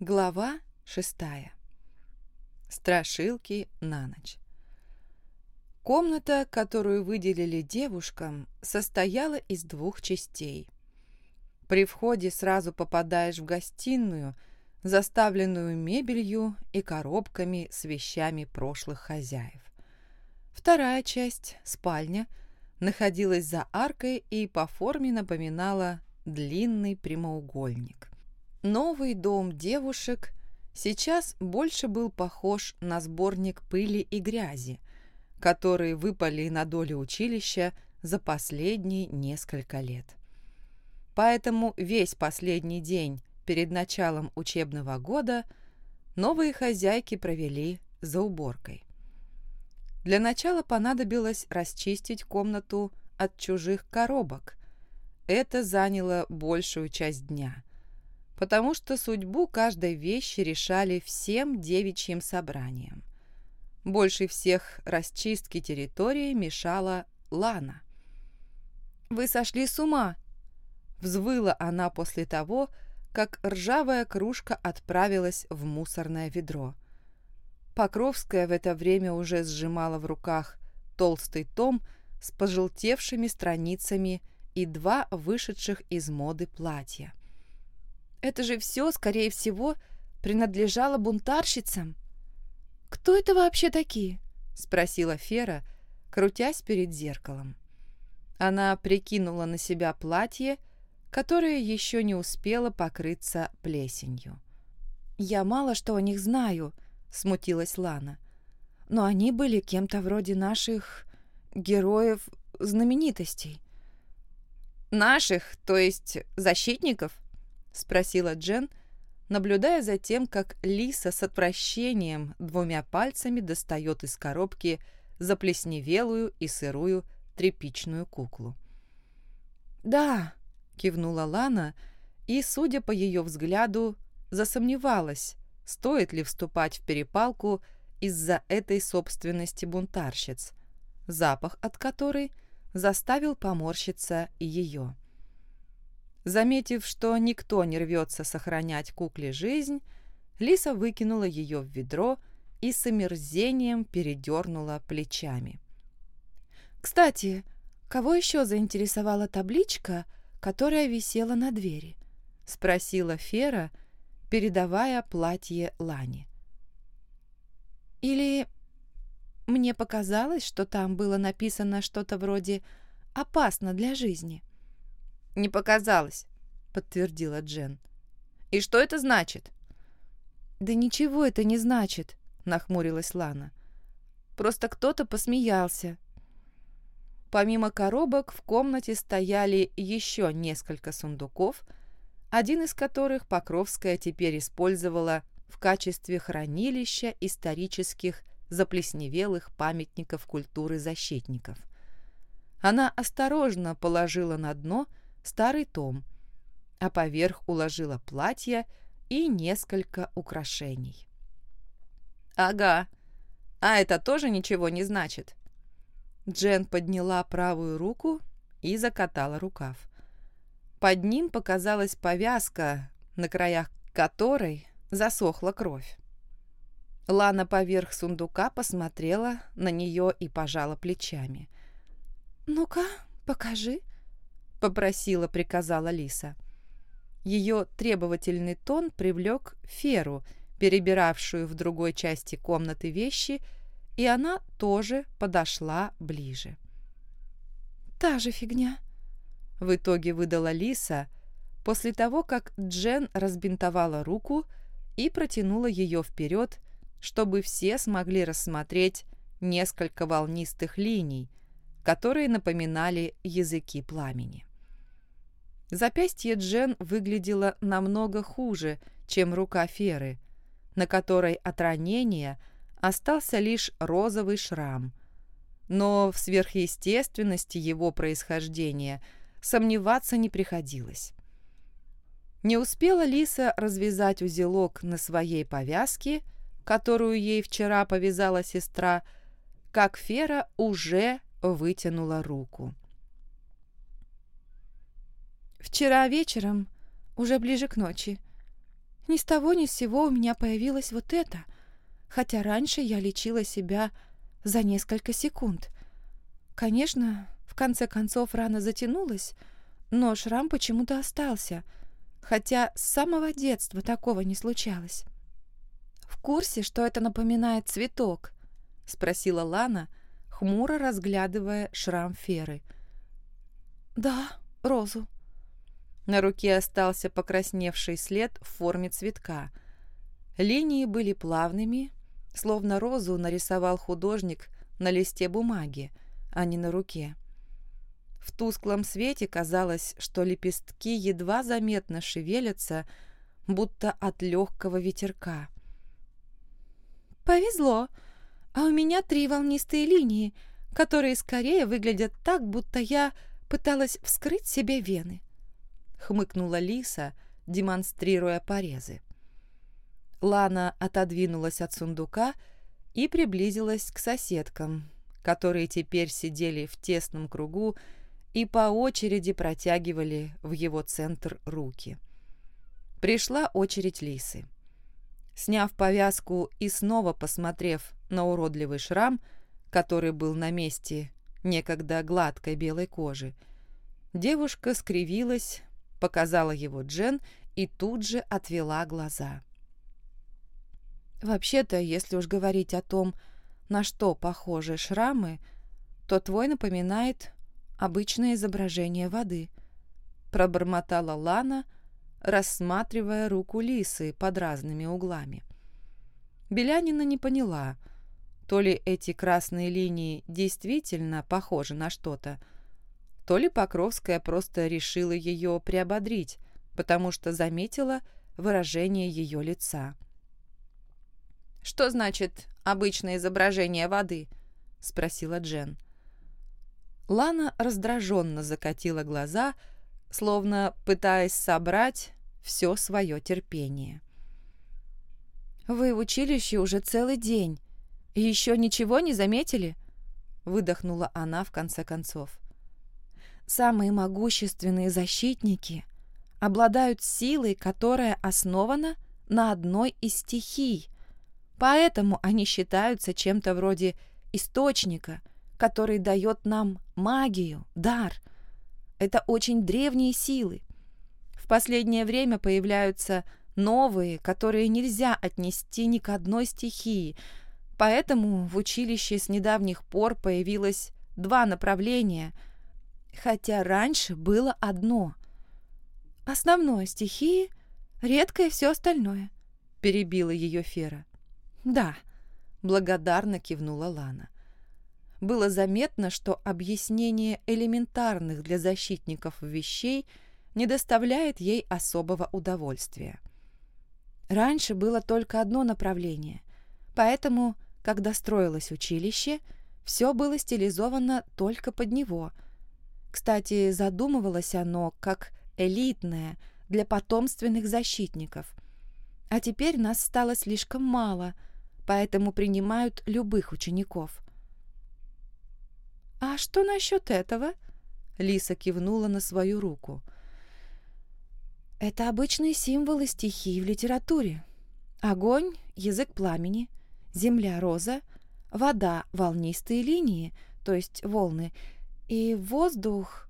Глава шестая. Страшилки на ночь. Комната, которую выделили девушкам, состояла из двух частей. При входе сразу попадаешь в гостиную, заставленную мебелью и коробками с вещами прошлых хозяев. Вторая часть, спальня, находилась за аркой и по форме напоминала длинный прямоугольник. Новый дом девушек сейчас больше был похож на сборник пыли и грязи, которые выпали на долю училища за последние несколько лет. Поэтому весь последний день перед началом учебного года новые хозяйки провели за уборкой. Для начала понадобилось расчистить комнату от чужих коробок. Это заняло большую часть дня, потому что судьбу каждой вещи решали всем девичьим собранием – больше всех расчистке территории мешала Лана. «Вы сошли с ума!» Взвыла она после того, как ржавая кружка отправилась в мусорное ведро. Покровская в это время уже сжимала в руках толстый том с пожелтевшими страницами и два вышедших из моды платья. «Это же все, скорее всего, принадлежало бунтарщицам!» «Кто это вообще такие?» — спросила Фера, крутясь перед зеркалом. Она прикинула на себя платье, которое еще не успело покрыться плесенью. «Я мало что о них знаю», — смутилась Лана. «Но они были кем-то вроде наших героев-знаменитостей». «Наших, то есть защитников?» — спросила Джен, — наблюдая за тем, как Лиса с отвращением двумя пальцами достает из коробки заплесневелую и сырую тряпичную куклу. «Да», — кивнула Лана, и, судя по ее взгляду, засомневалась, стоит ли вступать в перепалку из-за этой собственности бунтарщиц, запах от которой заставил поморщиться ее. Заметив, что никто не рвется сохранять кукле жизнь, Лиса выкинула ее в ведро и с омерзением передернула плечами. «Кстати, кого еще заинтересовала табличка, которая висела на двери?» — спросила Фера, передавая платье Лане. «Или мне показалось, что там было написано что-то вроде «опасно для жизни»?» «Не показалось», — подтвердила Джен. «И что это значит?» «Да ничего это не значит», — нахмурилась Лана. «Просто кто-то посмеялся». Помимо коробок в комнате стояли еще несколько сундуков, один из которых Покровская теперь использовала в качестве хранилища исторических заплесневелых памятников культуры защитников. Она осторожно положила на дно – старый том, а поверх уложила платье и несколько украшений. «Ага, а это тоже ничего не значит?» Джен подняла правую руку и закатала рукав. Под ним показалась повязка, на краях которой засохла кровь. Лана поверх сундука посмотрела на нее и пожала плечами. «Ну-ка, покажи», попросила, приказала Лиса. Ее требовательный тон привлек Феру, перебиравшую в другой части комнаты вещи, и она тоже подошла ближе. «Та же фигня», — в итоге выдала Лиса после того, как Джен разбинтовала руку и протянула ее вперед, чтобы все смогли рассмотреть несколько волнистых линий, которые напоминали языки пламени. Запястье Джен выглядело намного хуже, чем рука Феры, на которой от ранения остался лишь розовый шрам. Но в сверхъестественности его происхождения сомневаться не приходилось. Не успела Лиса развязать узелок на своей повязке, которую ей вчера повязала сестра, как Фера уже вытянула руку. Вчера вечером, уже ближе к ночи, Ни с того ни с сего у меня появилось вот это, хотя раньше я лечила себя за несколько секунд. Конечно, в конце концов рана затянулась, но шрам почему-то остался, хотя с самого детства такого не случалось. «В курсе, что это напоминает цветок?» — спросила Лана, хмуро разглядывая шрам Феры. «Да, розу». На руке остался покрасневший след в форме цветка. Линии были плавными, словно розу нарисовал художник на листе бумаги, а не на руке. В тусклом свете казалось, что лепестки едва заметно шевелятся, будто от легкого ветерка. «Повезло, а у меня три волнистые линии, которые скорее выглядят так, будто я пыталась вскрыть себе вены», — хмыкнула Лиса, демонстрируя порезы. Лана отодвинулась от сундука и приблизилась к соседкам, которые теперь сидели в тесном кругу и по очереди протягивали в его центр руки. Пришла очередь Лисы. Сняв повязку и снова посмотрев на уродливый шрам, который был на месте некогда гладкой белой кожи, девушка скривилась, показала его Джен и тут же отвела глаза. Вообще-то, если уж говорить о том, на что похожи шрамы, то твой напоминает обычное изображение воды», — пробормотала Лана, рассматривая руку лисы под разными углами. Белянина не поняла, то ли эти красные линии действительно похожи на что-то, то ли Покровская просто решила ее приободрить, потому что заметила выражение ее лица. «Что значит обычное изображение воды?» — спросила Джен. Лана раздраженно закатила глаза, словно пытаясь собрать все свое терпение. «Вы в училище уже целый день и еще ничего не заметили?» — выдохнула она в конце концов. «Самые могущественные защитники обладают силой, которая основана на одной из стихий, Поэтому они считаются чем-то вроде источника, который дает нам магию, дар. Это очень древние силы. В последнее время появляются новые, которые нельзя отнести ни к одной стихии, поэтому в училище с недавних пор появилось два направления, хотя раньше было одно. Основное стихии, редкое все остальное, перебила ее Фера. «Да», — благодарно кивнула Лана. Было заметно, что объяснение элементарных для защитников вещей не доставляет ей особого удовольствия. Раньше было только одно направление, поэтому, когда строилось училище, все было стилизовано только под него. Кстати, задумывалось оно как элитное для потомственных защитников. А теперь нас стало слишком мало — поэтому принимают любых учеников. «А что насчет этого?» Лиса кивнула на свою руку. «Это обычные символы стихии в литературе. Огонь — язык пламени, земля — роза, вода — волнистые линии, то есть волны, и воздух...»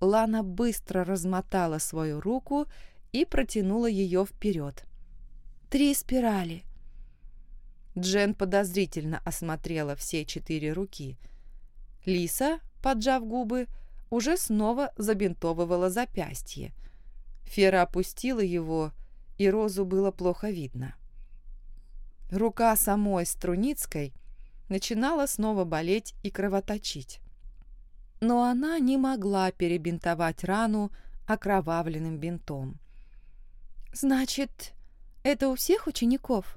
Лана быстро размотала свою руку и протянула ее вперед. «Три спирали — Джен подозрительно осмотрела все четыре руки. Лиса, поджав губы, уже снова забинтовывала запястье. Фера опустила его, и Розу было плохо видно. Рука самой Струницкой начинала снова болеть и кровоточить. Но она не могла перебинтовать рану окровавленным бинтом. «Значит, это у всех учеников?»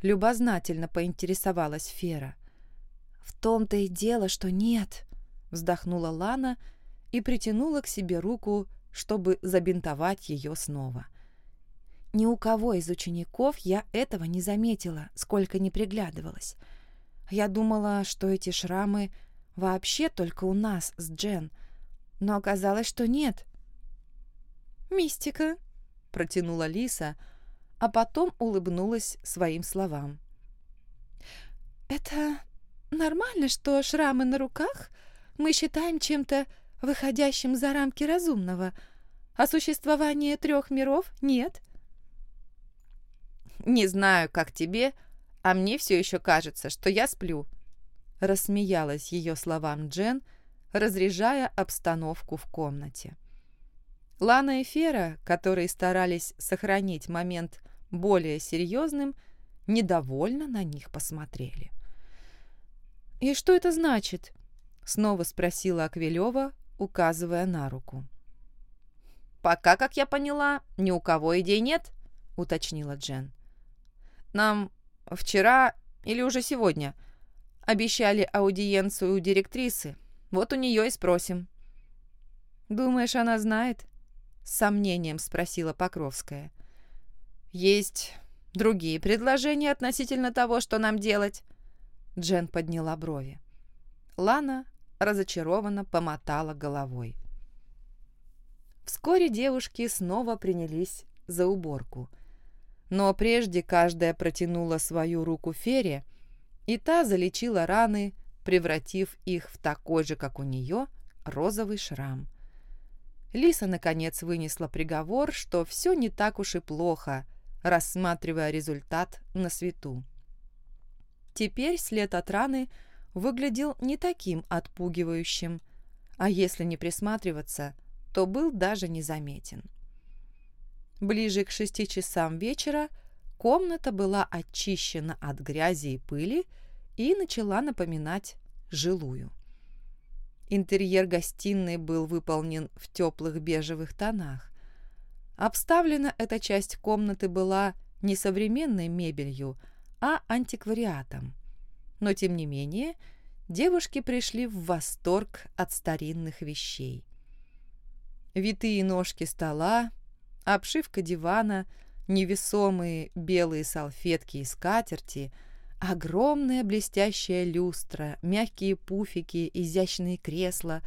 Любознательно поинтересовалась Фера. «В том-то и дело, что нет», — вздохнула Лана и притянула к себе руку, чтобы забинтовать ее снова. Ни у кого из учеников я этого не заметила, сколько не приглядывалась. Я думала, что эти шрамы вообще только у нас с Джен, но оказалось, что нет. «Мистика», — протянула Лиса, — а потом улыбнулась своим словам. «Это нормально, что шрамы на руках мы считаем чем-то выходящим за рамки разумного, а существование трех миров нет?» «Не знаю, как тебе, а мне все еще кажется, что я сплю», — рассмеялась ее словам Джен, разряжая обстановку в комнате. Лана и Фера, которые старались сохранить момент более серьезным, недовольно на них посмотрели. «И что это значит?» — снова спросила Аквилева, указывая на руку. «Пока, как я поняла, ни у кого идей нет», — уточнила Джен. «Нам вчера или уже сегодня обещали аудиенцию у директрисы. Вот у нее и спросим». «Думаешь, она знает?» — с сомнением спросила Покровская. «Есть другие предложения относительно того, что нам делать?» Джен подняла брови. Лана разочарованно помотала головой. Вскоре девушки снова принялись за уборку. Но прежде каждая протянула свою руку Фере, и та залечила раны, превратив их в такой же, как у нее, розовый шрам. Лиса, наконец, вынесла приговор, что все не так уж и плохо, рассматривая результат на свету. Теперь след от раны выглядел не таким отпугивающим, а если не присматриваться, то был даже незаметен. Ближе к шести часам вечера комната была очищена от грязи и пыли и начала напоминать жилую. Интерьер гостиной был выполнен в теплых бежевых тонах. Обставлена эта часть комнаты была не современной мебелью, а антиквариатом. Но, тем не менее, девушки пришли в восторг от старинных вещей. Витые ножки стола, обшивка дивана, невесомые белые салфетки и скатерти — Огромная блестящая люстра, мягкие пуфики, изящные кресла,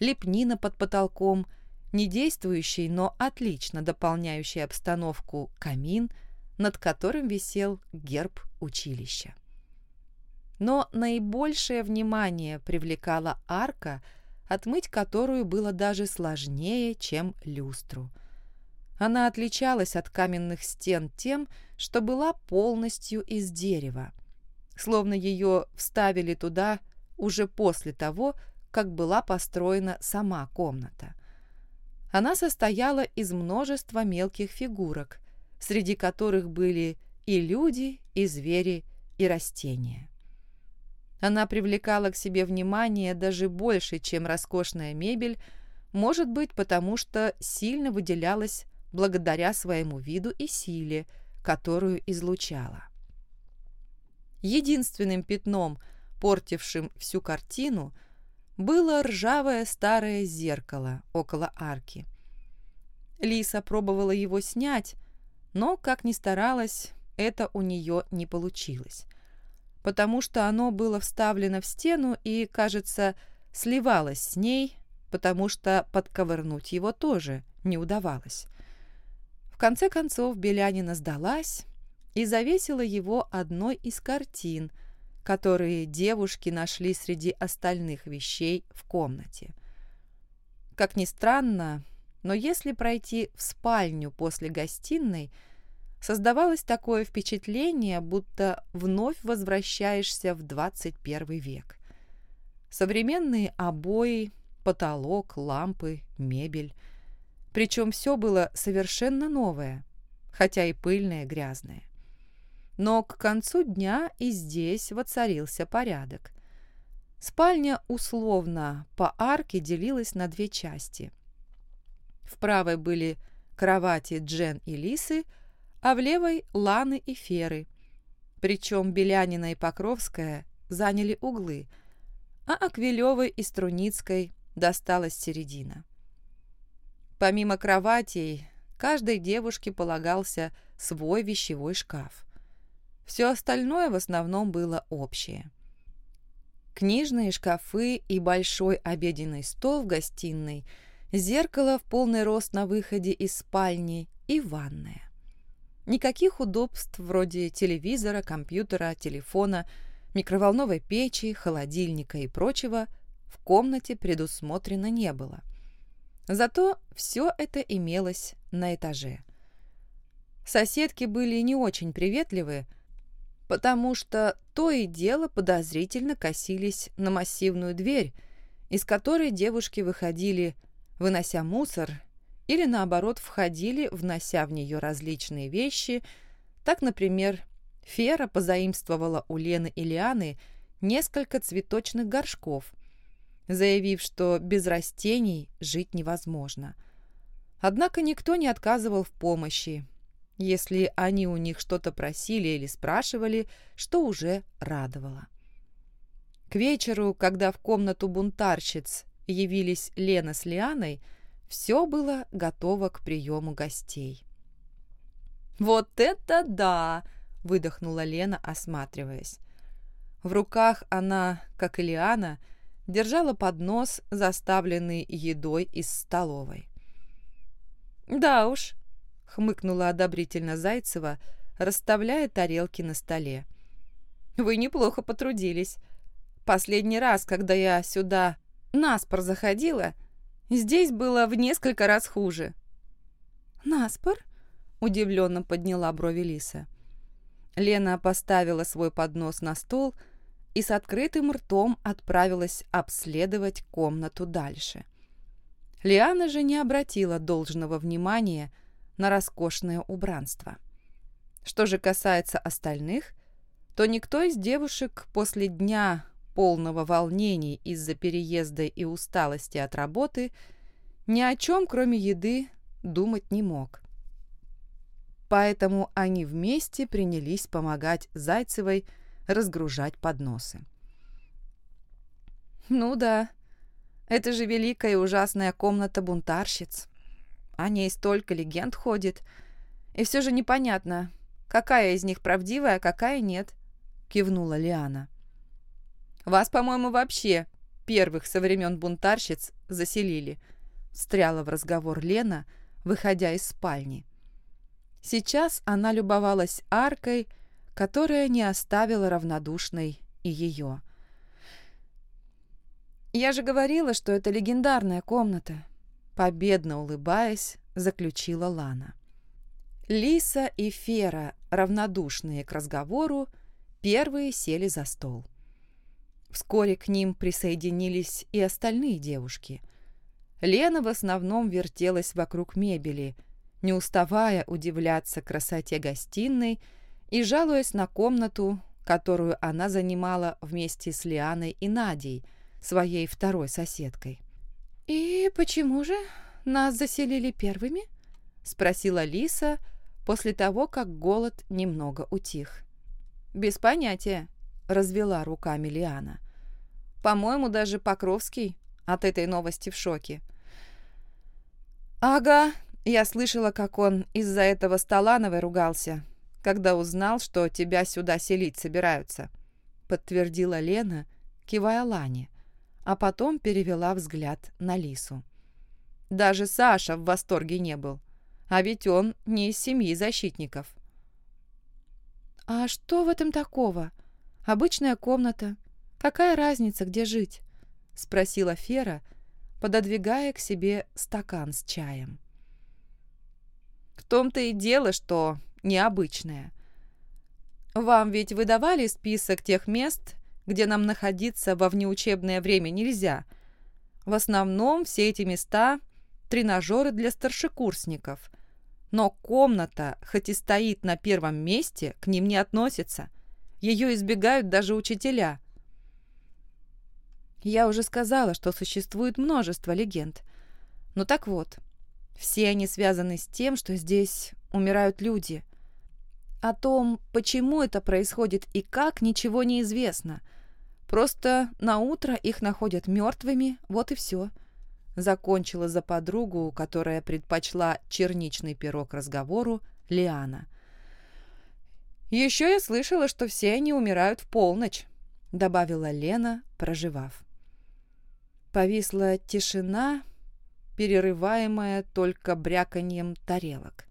лепнина под потолком, не действующий, но отлично дополняющий обстановку камин, над которым висел герб училища. Но наибольшее внимание привлекала арка, отмыть которую было даже сложнее, чем люстру. Она отличалась от каменных стен тем, что была полностью из дерева словно ее вставили туда уже после того, как была построена сама комната. Она состояла из множества мелких фигурок, среди которых были и люди, и звери, и растения. Она привлекала к себе внимание даже больше, чем роскошная мебель, может быть, потому что сильно выделялась благодаря своему виду и силе, которую излучала. Единственным пятном, портившим всю картину, было ржавое старое зеркало около арки. Лиса пробовала его снять, но, как ни старалась, это у нее не получилось, потому что оно было вставлено в стену и, кажется, сливалось с ней, потому что подковырнуть его тоже не удавалось. В конце концов Белянина сдалась и завесила его одной из картин, которые девушки нашли среди остальных вещей в комнате. Как ни странно, но если пройти в спальню после гостиной, создавалось такое впечатление, будто вновь возвращаешься в 21 век. Современные обои, потолок, лампы, мебель. Причем все было совершенно новое, хотя и пыльное, грязное. Но к концу дня и здесь воцарился порядок. Спальня условно по арке делилась на две части. В правой были кровати Джен и Лисы, а в левой — Ланы и Феры. Причем Белянина и Покровская заняли углы, а Аквилевой и Струницкой досталась середина. Помимо кроватей, каждой девушке полагался свой вещевой шкаф. Все остальное в основном было общее. Книжные шкафы и большой обеденный стол в гостиной, зеркало в полный рост на выходе из спальни и ванная. Никаких удобств вроде телевизора, компьютера, телефона, микроволновой печи, холодильника и прочего в комнате предусмотрено не было. Зато все это имелось на этаже. Соседки были не очень приветливы, потому что то и дело подозрительно косились на массивную дверь, из которой девушки выходили, вынося мусор, или наоборот входили, внося в нее различные вещи. Так, например, Фера позаимствовала у Лены и Лианы несколько цветочных горшков, заявив, что без растений жить невозможно. Однако никто не отказывал в помощи, если они у них что-то просили или спрашивали, что уже радовало. К вечеру, когда в комнату бунтарщиц явились Лена с Лианой, все было готово к приему гостей. «Вот это да!» – выдохнула Лена, осматриваясь. В руках она, как и Лиана, держала поднос, заставленный едой из столовой. «Да уж», — хмыкнула одобрительно Зайцева, расставляя тарелки на столе. «Вы неплохо потрудились. Последний раз, когда я сюда наспор заходила, здесь было в несколько раз хуже». «Наспор?» — удивленно подняла брови Лиса. Лена поставила свой поднос на стол — и с открытым ртом отправилась обследовать комнату дальше. Лиана же не обратила должного внимания на роскошное убранство. Что же касается остальных, то никто из девушек после дня полного волнений из-за переезда и усталости от работы ни о чем, кроме еды, думать не мог. Поэтому они вместе принялись помогать Зайцевой разгружать подносы. «Ну да, это же великая и ужасная комната бунтарщиц. О ней столько легенд ходит, и все же непонятно, какая из них правдивая, а какая нет», — кивнула Лиана. «Вас, по-моему, вообще первых со времен бунтарщиц заселили», — встряла в разговор Лена, выходя из спальни. Сейчас она любовалась аркой, которая не оставила равнодушной и ее. «Я же говорила, что это легендарная комната», — победно улыбаясь, заключила Лана. Лиса и Фера, равнодушные к разговору, первые сели за стол. Вскоре к ним присоединились и остальные девушки. Лена в основном вертелась вокруг мебели, не уставая удивляться красоте гостиной и жалуясь на комнату, которую она занимала вместе с Лианой и Надей, своей второй соседкой. «И почему же нас заселили первыми?» — спросила Лиса после того, как голод немного утих. «Без понятия», — развела руками Лиана. «По-моему, даже Покровский от этой новости в шоке». «Ага, я слышала, как он из-за этого Столановой ругался», когда узнал, что тебя сюда селить собираются», — подтвердила Лена, кивая Лане, а потом перевела взгляд на Лису. Даже Саша в восторге не был, а ведь он не из семьи защитников. «А что в этом такого? Обычная комната. Какая разница, где жить?» — спросила Фера, пододвигая к себе стакан с чаем. «В том-то и дело, что необычное. Вам ведь выдавали список тех мест, где нам находиться во внеучебное время нельзя. В основном все эти места – тренажеры для старшекурсников. Но комната, хоть и стоит на первом месте, к ним не относится. Ее избегают даже учителя. Я уже сказала, что существует множество легенд. Ну так вот, все они связаны с тем, что здесь умирают люди. О том, почему это происходит и как, ничего не известно. Просто на утро их находят мертвыми, вот и все. Закончила за подругу, которая предпочла черничный пирог разговору, Лиана. «Еще я слышала, что все они умирают в полночь», — добавила Лена, проживав. Повисла тишина, перерываемая только бряканьем тарелок.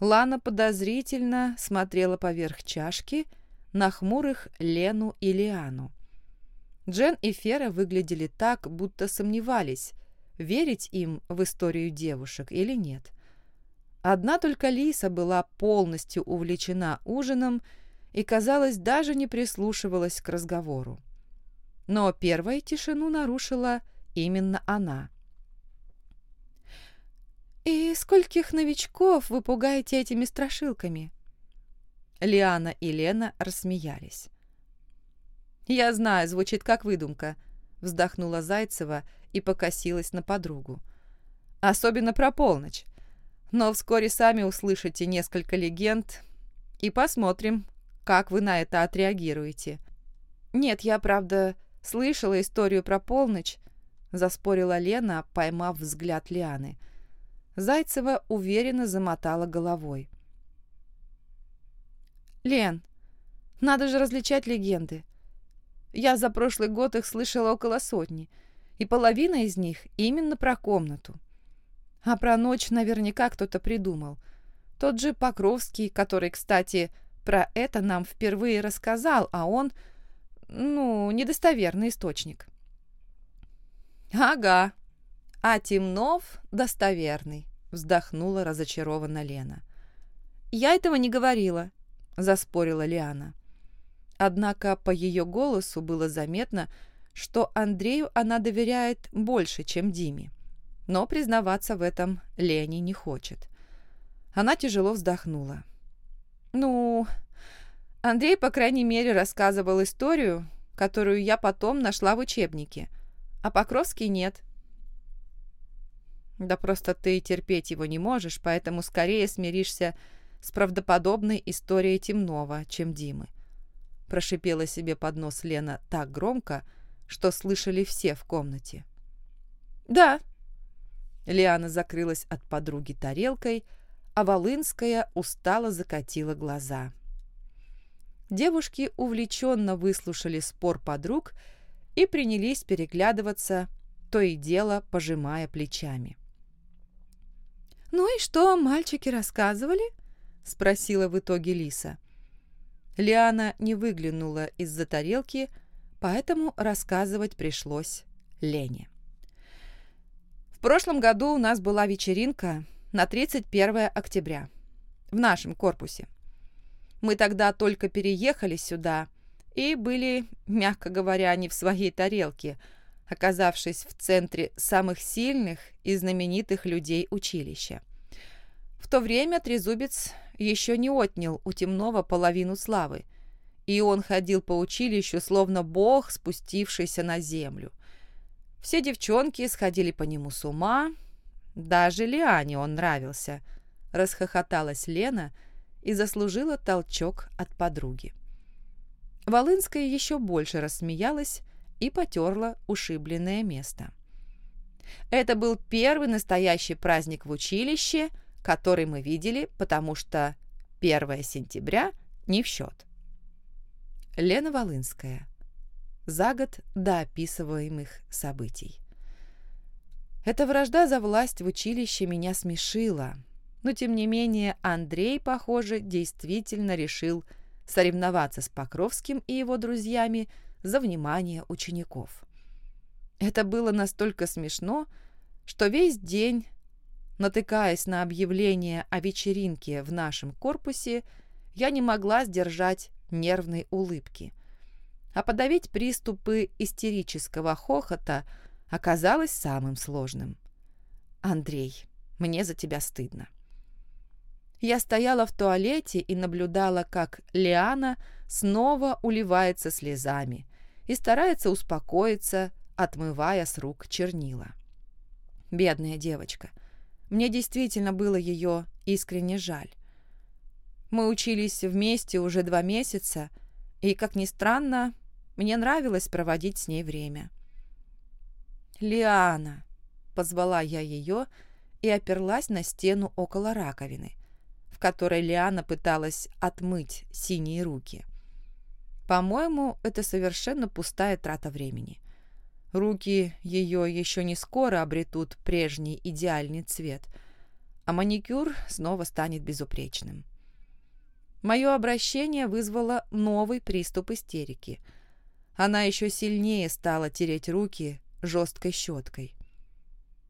Лана подозрительно смотрела поверх чашки на хмурых Лену и Лиану. Джен и Фера выглядели так, будто сомневались, верить им в историю девушек или нет. Одна только Лиса была полностью увлечена ужином и, казалось, даже не прислушивалась к разговору. Но первой тишину нарушила именно она. «И скольких новичков вы пугаете этими страшилками?» Лиана и Лена рассмеялись. «Я знаю, звучит как выдумка», — вздохнула Зайцева и покосилась на подругу. «Особенно про полночь. Но вскоре сами услышите несколько легенд и посмотрим, как вы на это отреагируете». «Нет, я, правда, слышала историю про полночь», — заспорила Лена, поймав взгляд Лианы. Зайцева уверенно замотала головой. «Лен, надо же различать легенды. Я за прошлый год их слышала около сотни, и половина из них именно про комнату. А про ночь наверняка кто-то придумал. Тот же Покровский, который, кстати, про это нам впервые рассказал, а он, ну, недостоверный источник. «Ага, а Темнов достоверный», — вздохнула разочарованно Лена. «Я этого не говорила», — заспорила Лиана. Однако по ее голосу было заметно, что Андрею она доверяет больше, чем Диме. Но признаваться в этом Лене не хочет. Она тяжело вздохнула. «Ну, Андрей, по крайней мере, рассказывал историю, которую я потом нашла в учебнике, а Покровский нет». «Да просто ты терпеть его не можешь, поэтому скорее смиришься с правдоподобной историей Темнова, чем Димы прошипела себе под нос Лена так громко, что слышали все в комнате. «Да». Лиана закрылась от подруги тарелкой, а Волынская устало закатила глаза. Девушки увлеченно выслушали спор подруг и принялись переглядываться, то и дело пожимая плечами. «Ну и что мальчики рассказывали?» — спросила в итоге Лиса. — Лиана не выглянула из-за тарелки, поэтому рассказывать пришлось Лене. В прошлом году у нас была вечеринка на 31 октября в нашем корпусе. Мы тогда только переехали сюда и были, мягко говоря, не в своей тарелке, оказавшись в центре самых сильных и знаменитых людей училища. В то время Трезубец еще не отнял у Темного половину славы, и он ходил по училищу, словно бог, спустившийся на землю. Все девчонки сходили по нему с ума, даже Лиане он нравился, расхохоталась Лена и заслужила толчок от подруги. Волынская еще больше рассмеялась и потерла ушибленное место. Это был первый настоящий праздник в училище – который мы видели, потому что 1 сентября не в счет. Лена Волынская. За год до описываемых событий. Эта вражда за власть в училище меня смешила, но тем не менее Андрей, похоже, действительно решил соревноваться с Покровским и его друзьями за внимание учеников. Это было настолько смешно, что весь день Натыкаясь на объявление о вечеринке в нашем корпусе, я не могла сдержать нервной улыбки. А подавить приступы истерического хохота оказалось самым сложным. «Андрей, мне за тебя стыдно». Я стояла в туалете и наблюдала, как Лиана снова уливается слезами и старается успокоиться, отмывая с рук чернила. Бедная девочка. Мне действительно было ее искренне жаль. Мы учились вместе уже два месяца, и, как ни странно, мне нравилось проводить с ней время. «Лиана!» — позвала я ее и оперлась на стену около раковины, в которой Лиана пыталась отмыть синие руки. По-моему, это совершенно пустая трата времени. Руки ее еще не скоро обретут прежний идеальный цвет, а маникюр снова станет безупречным. Мое обращение вызвало новый приступ истерики. Она еще сильнее стала тереть руки жесткой щеткой.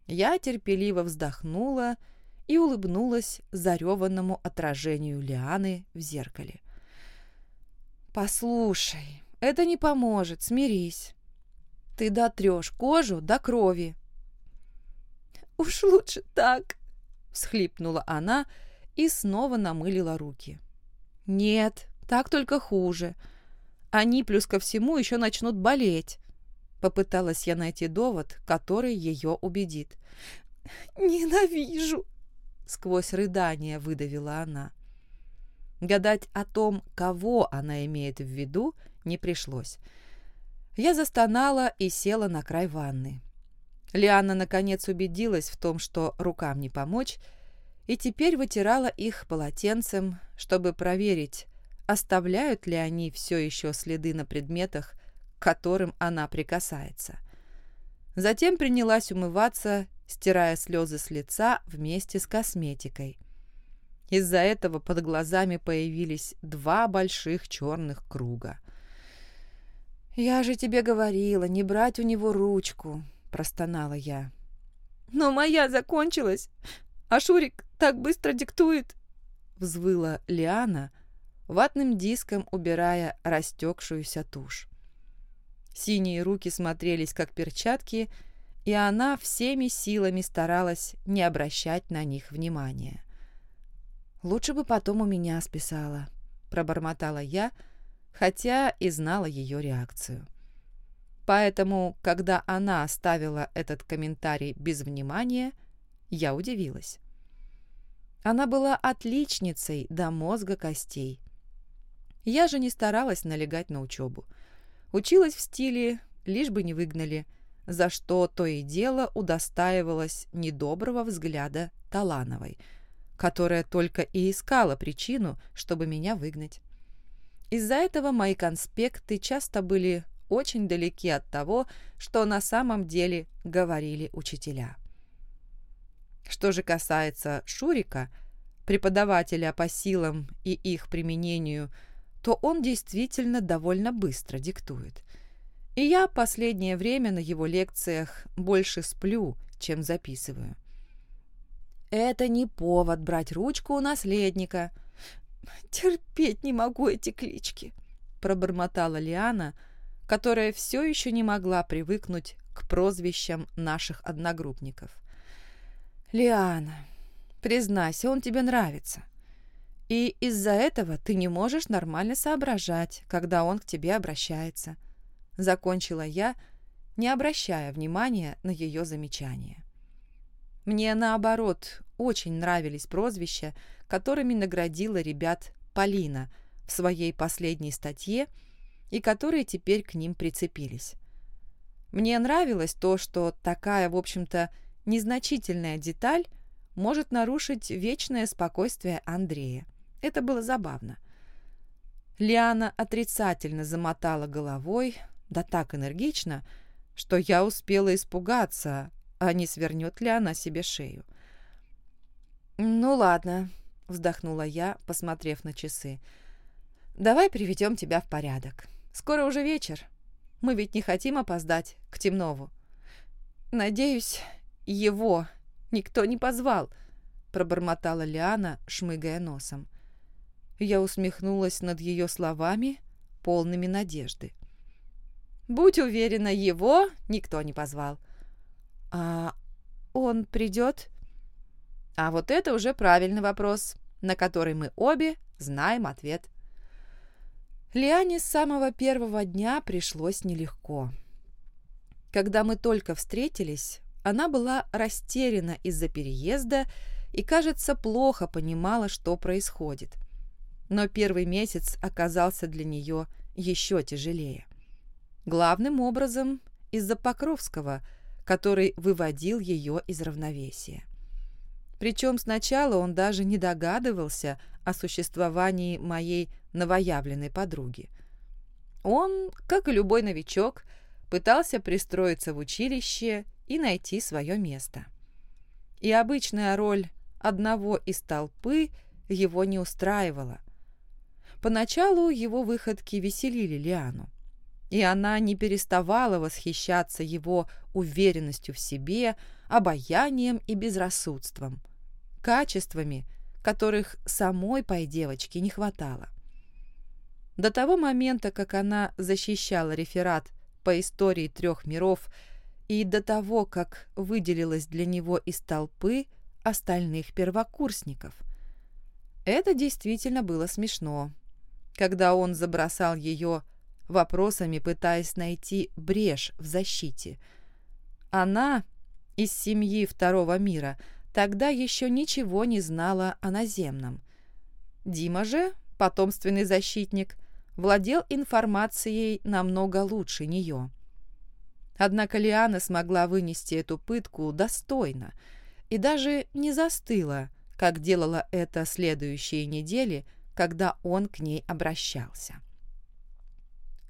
Я терпеливо вздохнула и улыбнулась зареванному отражению Лианы в зеркале. «Послушай, это не поможет, смирись. Ты дотрешь кожу до крови». «Уж лучше так», — всхлипнула она и снова намылила руки. «Нет, так только хуже. Они, плюс ко всему, еще начнут болеть». Попыталась я найти довод, который ее убедит. «Ненавижу!» — сквозь рыдание выдавила она. Гадать о том, кого она имеет в виду, не пришлось. Я застонала и села на край ванны. Лиана наконец убедилась в том, что рукам не помочь, и теперь вытирала их полотенцем, чтобы проверить, оставляют ли они все еще следы на предметах, к которым она прикасается. Затем принялась умываться, стирая слезы с лица вместе с косметикой – из-за этого под глазами появились два больших черных круга. «Я же тебе говорила, не брать у него ручку», — простонала я. «Но моя закончилась, а Шурик так быстро диктует», — взвыла Лиана, ватным диском убирая растекшуюся тушь. Синие руки смотрелись как перчатки, и она всеми силами старалась не обращать на них внимания. Лучше бы потом у меня списала, пробормотала я, хотя и знала ее реакцию. Поэтому, когда она оставила этот комментарий без внимания, я удивилась. Она была отличницей до мозга костей. Я же не старалась налегать на учебу. Училась в стиле «лишь бы не выгнали», за что то и дело удостаивалась недоброго взгляда Талановой – которая только и искала причину, чтобы меня выгнать. Из-за этого мои конспекты часто были очень далеки от того, что на самом деле говорили учителя. Что же касается Шурика, преподавателя по силам и их применению, то он действительно довольно быстро диктует. И я последнее время на его лекциях больше сплю, чем записываю. Это не повод брать ручку у наследника. Терпеть не могу эти клички, пробормотала Лиана, которая все еще не могла привыкнуть к прозвищам наших одногруппников. Лиана, признайся, он тебе нравится. И из-за этого ты не можешь нормально соображать, когда он к тебе обращается. Закончила я, не обращая внимания на ее замечание. Мне, наоборот, очень нравились прозвища, которыми наградила ребят Полина в своей последней статье и которые теперь к ним прицепились. Мне нравилось то, что такая, в общем-то, незначительная деталь может нарушить вечное спокойствие Андрея. Это было забавно. Лиана отрицательно замотала головой, да так энергично, что я успела испугаться, а не свернет ли она себе шею. «Ну ладно», — вздохнула я, посмотрев на часы. «Давай приведем тебя в порядок. Скоро уже вечер. Мы ведь не хотим опоздать к Темнову». «Надеюсь, его никто не позвал», — пробормотала Лиана, шмыгая носом. Я усмехнулась над ее словами, полными надежды. «Будь уверена, его никто не позвал. «А он придет?» А вот это уже правильный вопрос, на который мы обе знаем ответ. Лиане с самого первого дня пришлось нелегко. Когда мы только встретились, она была растеряна из-за переезда и, кажется, плохо понимала, что происходит. Но первый месяц оказался для нее еще тяжелее. Главным образом из-за Покровского – который выводил ее из равновесия. Причем сначала он даже не догадывался о существовании моей новоявленной подруги. Он, как и любой новичок, пытался пристроиться в училище и найти свое место. И обычная роль одного из толпы его не устраивало. Поначалу его выходки веселили Лиану, и она не переставала восхищаться его уверенностью в себе, обаянием и безрассудством, качествами, которых самой пой девочке не хватало. До того момента, как она защищала реферат по истории трех миров и до того, как выделилась для него из толпы остальных первокурсников. Это действительно было смешно, когда он забросал ее вопросами, пытаясь найти брешь в защите. Она из семьи второго мира тогда еще ничего не знала о наземном. Дима же, потомственный защитник, владел информацией намного лучше нее. Однако Лиана смогла вынести эту пытку достойно и даже не застыла, как делала это следующие недели, когда он к ней обращался.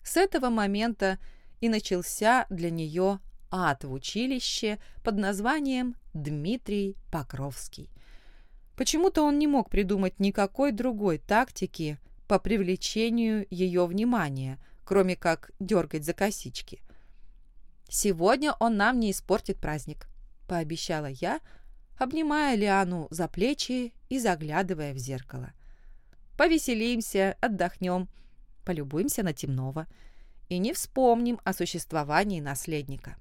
С этого момента и начался для нее ад в училище под названием Дмитрий Покровский. Почему-то он не мог придумать никакой другой тактики по привлечению ее внимания, кроме как дергать за косички. «Сегодня он нам не испортит праздник», — пообещала я, обнимая Лиану за плечи и заглядывая в зеркало. «Повеселимся, отдохнем, полюбуемся на темного и не вспомним о существовании наследника».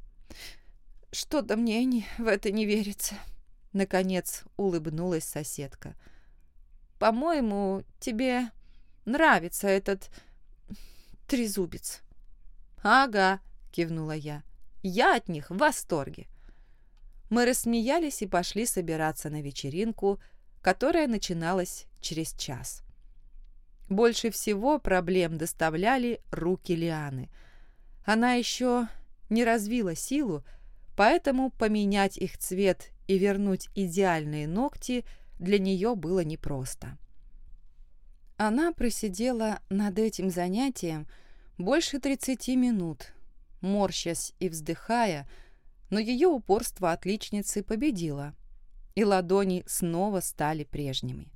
«Что-то мне не, в это не верится», — наконец улыбнулась соседка. «По-моему, тебе нравится этот трезубец». «Ага», — кивнула я. Я от них в восторге. Мы рассмеялись и пошли собираться на вечеринку, которая начиналась через час. Больше всего проблем доставляли руки Лианы. Она еще не развила силу, поэтому поменять их цвет и вернуть идеальные ногти для нее было непросто. Она просидела над этим занятием больше 30 минут, морщась и вздыхая, но ее упорство отличницы победило, и ладони снова стали прежними.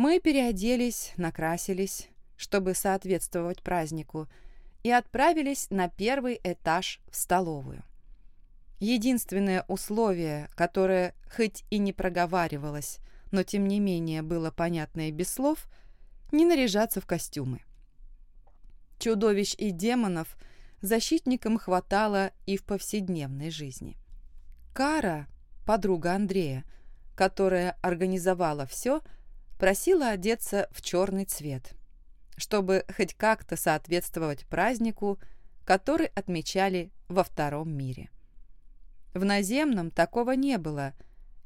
Мы переоделись, накрасились, чтобы соответствовать празднику, и отправились на первый этаж в столовую. Единственное условие, которое хоть и не проговаривалось, но тем не менее было понятно и без слов, не наряжаться в костюмы. Чудовищ и демонов – защитникам хватало и в повседневной жизни. Кара, подруга Андрея, которая организовала все, просила одеться в черный цвет, чтобы хоть как-то соответствовать празднику, который отмечали во втором мире. В наземном такого не было,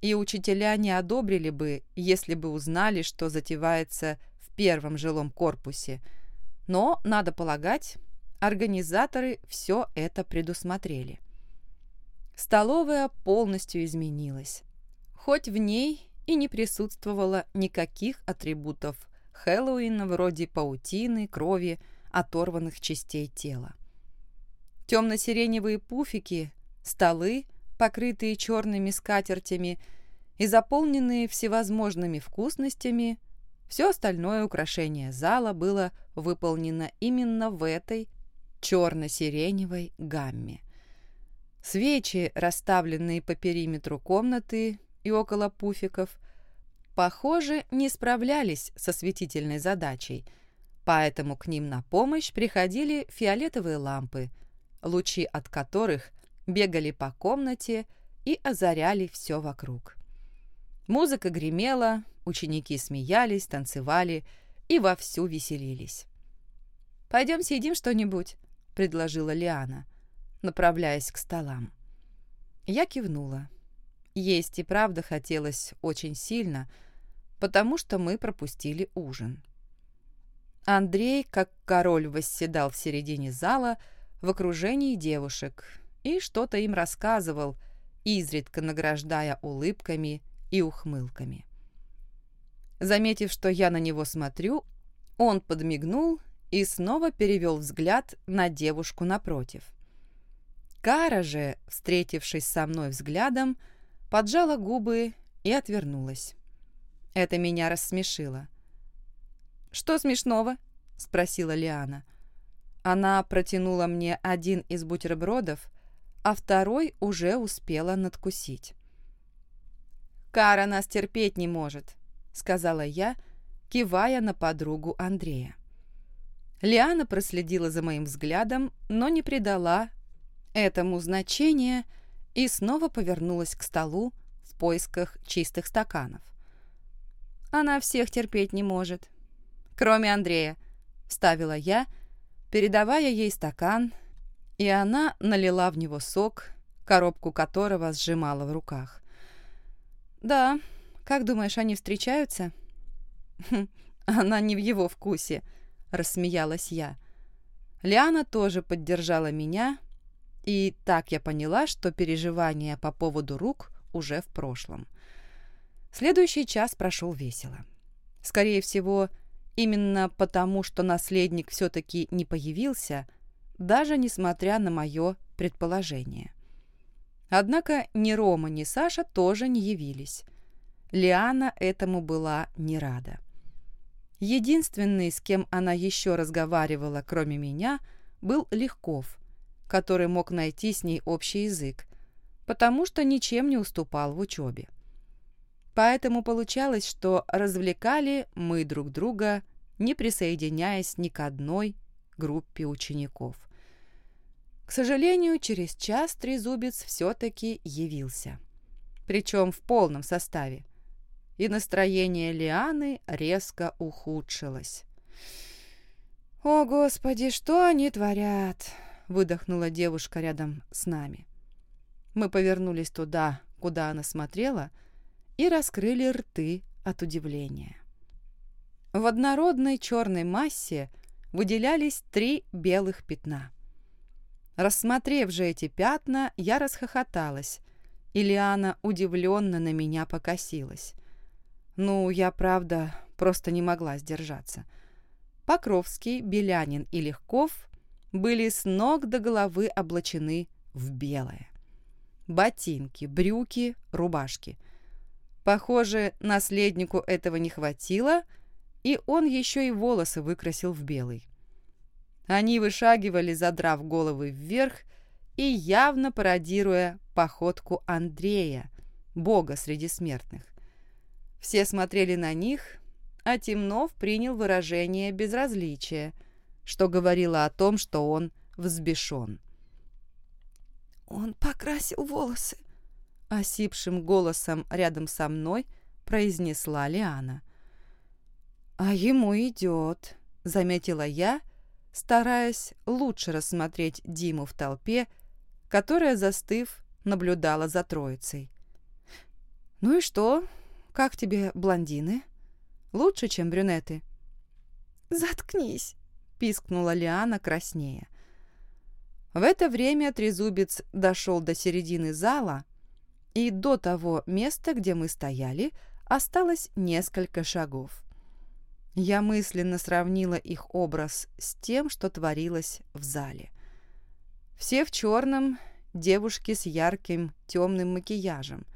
и учителя не одобрили бы, если бы узнали, что затевается в первом жилом корпусе, но, надо полагать, Организаторы все это предусмотрели. Столовая полностью изменилась. Хоть в ней и не присутствовало никаких атрибутов Хэллоуина вроде паутины, крови, оторванных частей тела. Темно-сиреневые пуфики, столы, покрытые черными скатертями и заполненные всевозможными вкусностями, все остальное украшение зала было выполнено именно в этой черно-сиреневой гамме. Свечи, расставленные по периметру комнаты и около пуфиков, похоже, не справлялись со светительной задачей, поэтому к ним на помощь приходили фиолетовые лампы, лучи от которых бегали по комнате и озаряли все вокруг. Музыка гремела, ученики смеялись, танцевали и вовсю веселились. «Пойдем съедим что-нибудь», — предложила Лиана, направляясь к столам. Я кивнула. Есть и правда хотелось очень сильно, потому что мы пропустили ужин. Андрей, как король, восседал в середине зала в окружении девушек и что-то им рассказывал, изредка награждая улыбками и ухмылками. Заметив, что я на него смотрю, он подмигнул и снова перевел взгляд на девушку напротив. Кара же, встретившись со мной взглядом, поджала губы и отвернулась. Это меня рассмешило. «Что смешного?» — спросила Лиана. Она протянула мне один из бутербродов, а второй уже успела надкусить. «Кара нас терпеть не может», — сказала я, кивая на подругу Андрея. Лиана проследила за моим взглядом, но не придала этому значения и снова повернулась к столу в поисках чистых стаканов. Она всех терпеть не может. Кроме Андрея, вставила я, передавая ей стакан, и она налила в него сок, коробку которого сжимала в руках. «Да, как думаешь, они встречаются?» «Хм, «Она не в его вкусе», — рассмеялась я. Лиана тоже поддержала меня, и так я поняла, что переживания по поводу рук уже в прошлом. Следующий час прошел весело. Скорее всего, именно потому, что наследник все-таки не появился, даже несмотря на мое предположение. Однако ни Рома, ни Саша тоже не явились. Лиана этому была не рада. Единственный, с кем она еще разговаривала, кроме меня, был Легков, который мог найти с ней общий язык, потому что ничем не уступал в учебе. Поэтому получалось, что развлекали мы друг друга, не присоединяясь ни к одной группе учеников. К сожалению, через час Трезубец все-таки явился. Причем в полном составе. И настроение Лианы резко ухудшилось. «О, Господи, что они творят!» — выдохнула девушка рядом с нами. Мы повернулись туда, куда она смотрела, и раскрыли рты от удивления. В однородной черной массе выделялись три белых пятна. Рассмотрев же эти пятна, я расхохоталась, и Лиана удивленно на меня покосилась. Ну, я, правда, просто не могла сдержаться. Покровский, Белянин и Легков были с ног до головы облачены в белое ботинки, брюки, рубашки. Похоже, наследнику этого не хватило, и он еще и волосы выкрасил в белый. Они вышагивали, задрав головы вверх и явно пародируя походку Андрея, бога среди смертных. Все смотрели на них, а Темнов принял выражение безразличия, что говорило о том, что он взбешен. «Он покрасил волосы», — осипшим голосом рядом со мной произнесла Лиана. «А ему идет», — заметила я, стараясь лучше рассмотреть Диму в толпе, которая, застыв, наблюдала за троицей. «Ну и что? Как тебе блондины? Лучше, чем брюнеты?» «Заткнись!» — пискнула Лиана краснее. В это время трезубец дошел до середины зала, и до того места, где мы стояли, осталось несколько шагов. Я мысленно сравнила их образ с тем, что творилось в зале. Все в черном, девушки с ярким темным макияжем.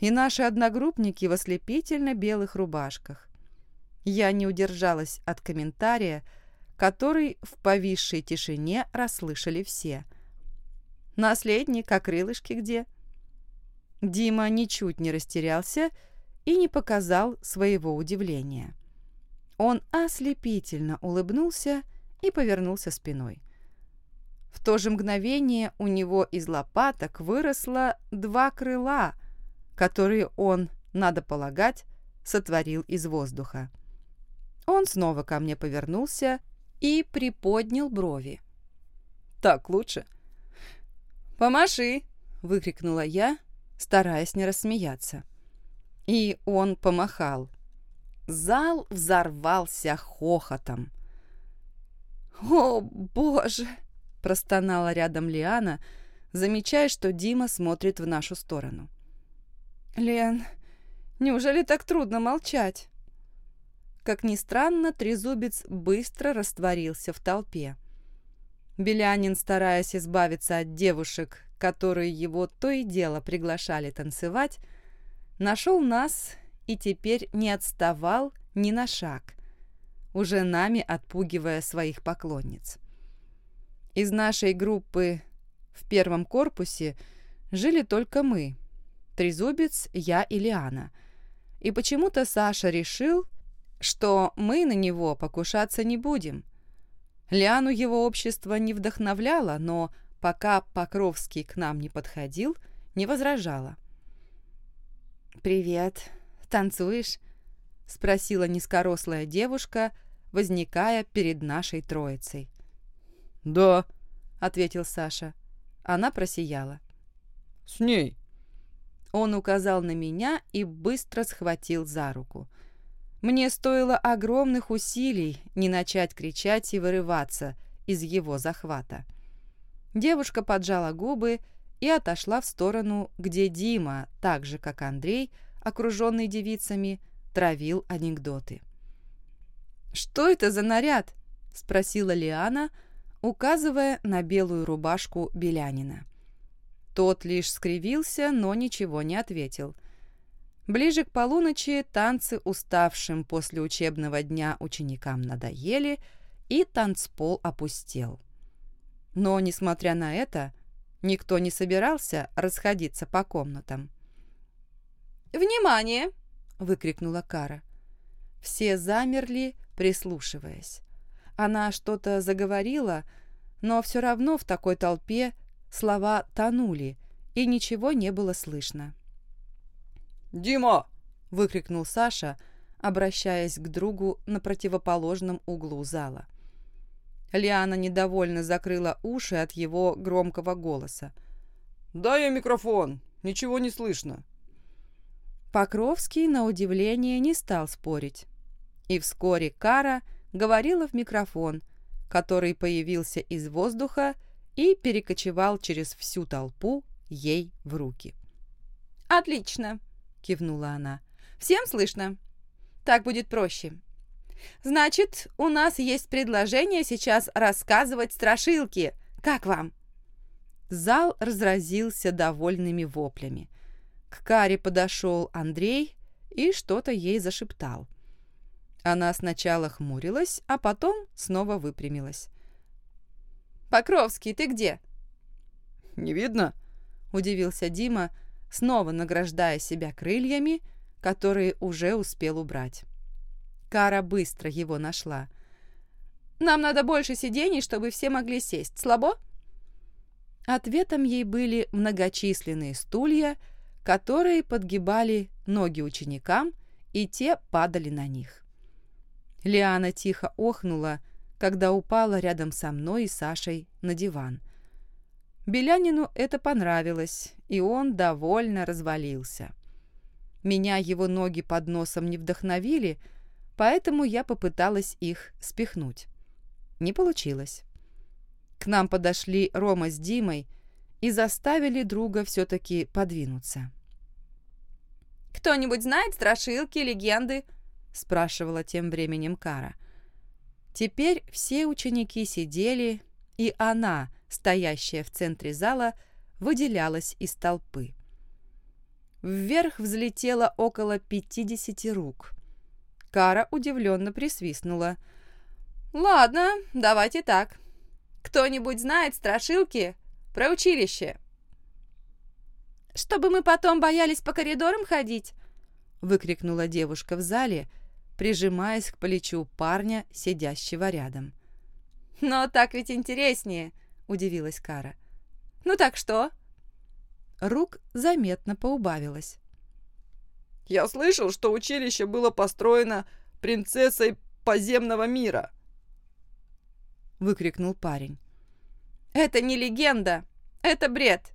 И наши одногруппники в ослепительно белых рубашках. Я не удержалась от комментария, который в повисшей тишине расслышали все. «Наследник, а крылышки где?» Дима ничуть не растерялся и не показал своего удивления. Он ослепительно улыбнулся и повернулся спиной. В то же мгновение у него из лопаток выросло два крыла, которые он, надо полагать, сотворил из воздуха. Он снова ко мне повернулся и приподнял брови. «Так лучше?» «Помаши!» — выкрикнула я, стараясь не рассмеяться. И он помахал. Зал взорвался хохотом. «О, боже!» — простонала рядом Лиана, замечая, что Дима смотрит в нашу сторону. «Лен, неужели так трудно молчать?» Как ни странно, трезубец быстро растворился в толпе. Белянин, стараясь избавиться от девушек, которые его то и дело приглашали танцевать, нашел нас и теперь не отставал ни на шаг, уже нами отпугивая своих поклонниц. Из нашей группы в первом корпусе жили только мы, Трезубец, я и Лиана. И почему-то Саша решил, что мы на него покушаться не будем. Лиану его общество не вдохновляло, но пока Покровский к нам не подходил, не возражала. «Привет. Танцуешь?» — спросила низкорослая девушка, возникая перед нашей троицей. «Да», — ответил Саша. Она просияла. «С ней». Он указал на меня и быстро схватил за руку. Мне стоило огромных усилий не начать кричать и вырываться из его захвата. Девушка поджала губы и отошла в сторону, где Дима, так же как Андрей, окруженный девицами, травил анекдоты. «Что это за наряд?» – спросила Лиана, указывая на белую рубашку Белянина. Тот лишь скривился, но ничего не ответил. Ближе к полуночи танцы уставшим после учебного дня ученикам надоели, и танцпол опустел. Но, несмотря на это, никто не собирался расходиться по комнатам. «Внимание!» — выкрикнула Кара. Все замерли, прислушиваясь. Она что-то заговорила, но все равно в такой толпе Слова тонули, и ничего не было слышно. «Дима!» — выкрикнул Саша, обращаясь к другу на противоположном углу зала. Лиана недовольно закрыла уши от его громкого голоса. «Дай я микрофон, ничего не слышно». Покровский, на удивление, не стал спорить. И вскоре Кара говорила в микрофон, который появился из воздуха и перекочевал через всю толпу ей в руки. «Отлично!» — кивнула она. «Всем слышно? Так будет проще. Значит, у нас есть предложение сейчас рассказывать страшилки. Как вам?» Зал разразился довольными воплями. К Каре подошел Андрей и что-то ей зашептал. Она сначала хмурилась, а потом снова выпрямилась. «Покровский, ты где?» «Не видно?» – удивился Дима, снова награждая себя крыльями, которые уже успел убрать. Кара быстро его нашла. «Нам надо больше сидений, чтобы все могли сесть. Слабо?» Ответом ей были многочисленные стулья, которые подгибали ноги ученикам, и те падали на них. Лиана тихо охнула, когда упала рядом со мной и Сашей на диван. Белянину это понравилось, и он довольно развалился. Меня его ноги под носом не вдохновили, поэтому я попыталась их спихнуть. Не получилось. К нам подошли Рома с Димой и заставили друга все-таки подвинуться. «Кто-нибудь знает страшилки, легенды?» – спрашивала тем временем Кара. Теперь все ученики сидели, и она, стоящая в центре зала, выделялась из толпы. Вверх взлетело около пятидесяти рук. Кара удивленно присвистнула. «Ладно, давайте так. Кто-нибудь знает страшилки про училище?» «Чтобы мы потом боялись по коридорам ходить?» выкрикнула девушка в зале, прижимаясь к плечу парня, сидящего рядом. «Но так ведь интереснее», — удивилась Кара. «Ну так что?» Рук заметно поубавилось. «Я слышал, что училище было построено принцессой подземного мира», — выкрикнул парень. «Это не легенда, это бред!»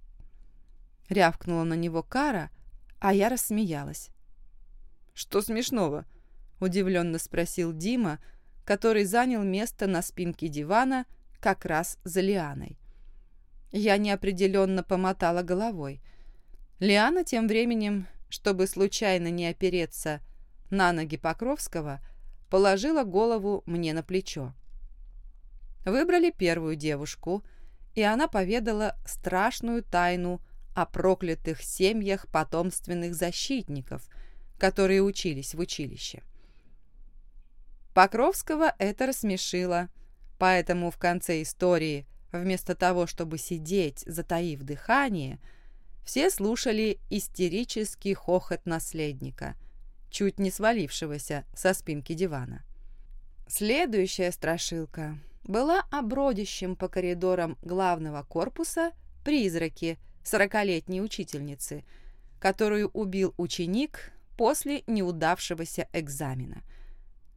Рявкнула на него Кара, а я рассмеялась. «Что смешного?» – удивленно спросил Дима, который занял место на спинке дивана как раз за Лианой. Я неопределенно помотала головой. Лиана тем временем, чтобы случайно не опереться на ноги Покровского, положила голову мне на плечо. Выбрали первую девушку, и она поведала страшную тайну о проклятых семьях потомственных защитников, которые учились в училище. Покровского это рассмешило, поэтому в конце истории, вместо того, чтобы сидеть, затаив дыхание, все слушали истерический хохот наследника, чуть не свалившегося со спинки дивана. Следующая страшилка была о по коридорам главного корпуса призраке сорокалетней учительницы, которую убил ученик после неудавшегося экзамена.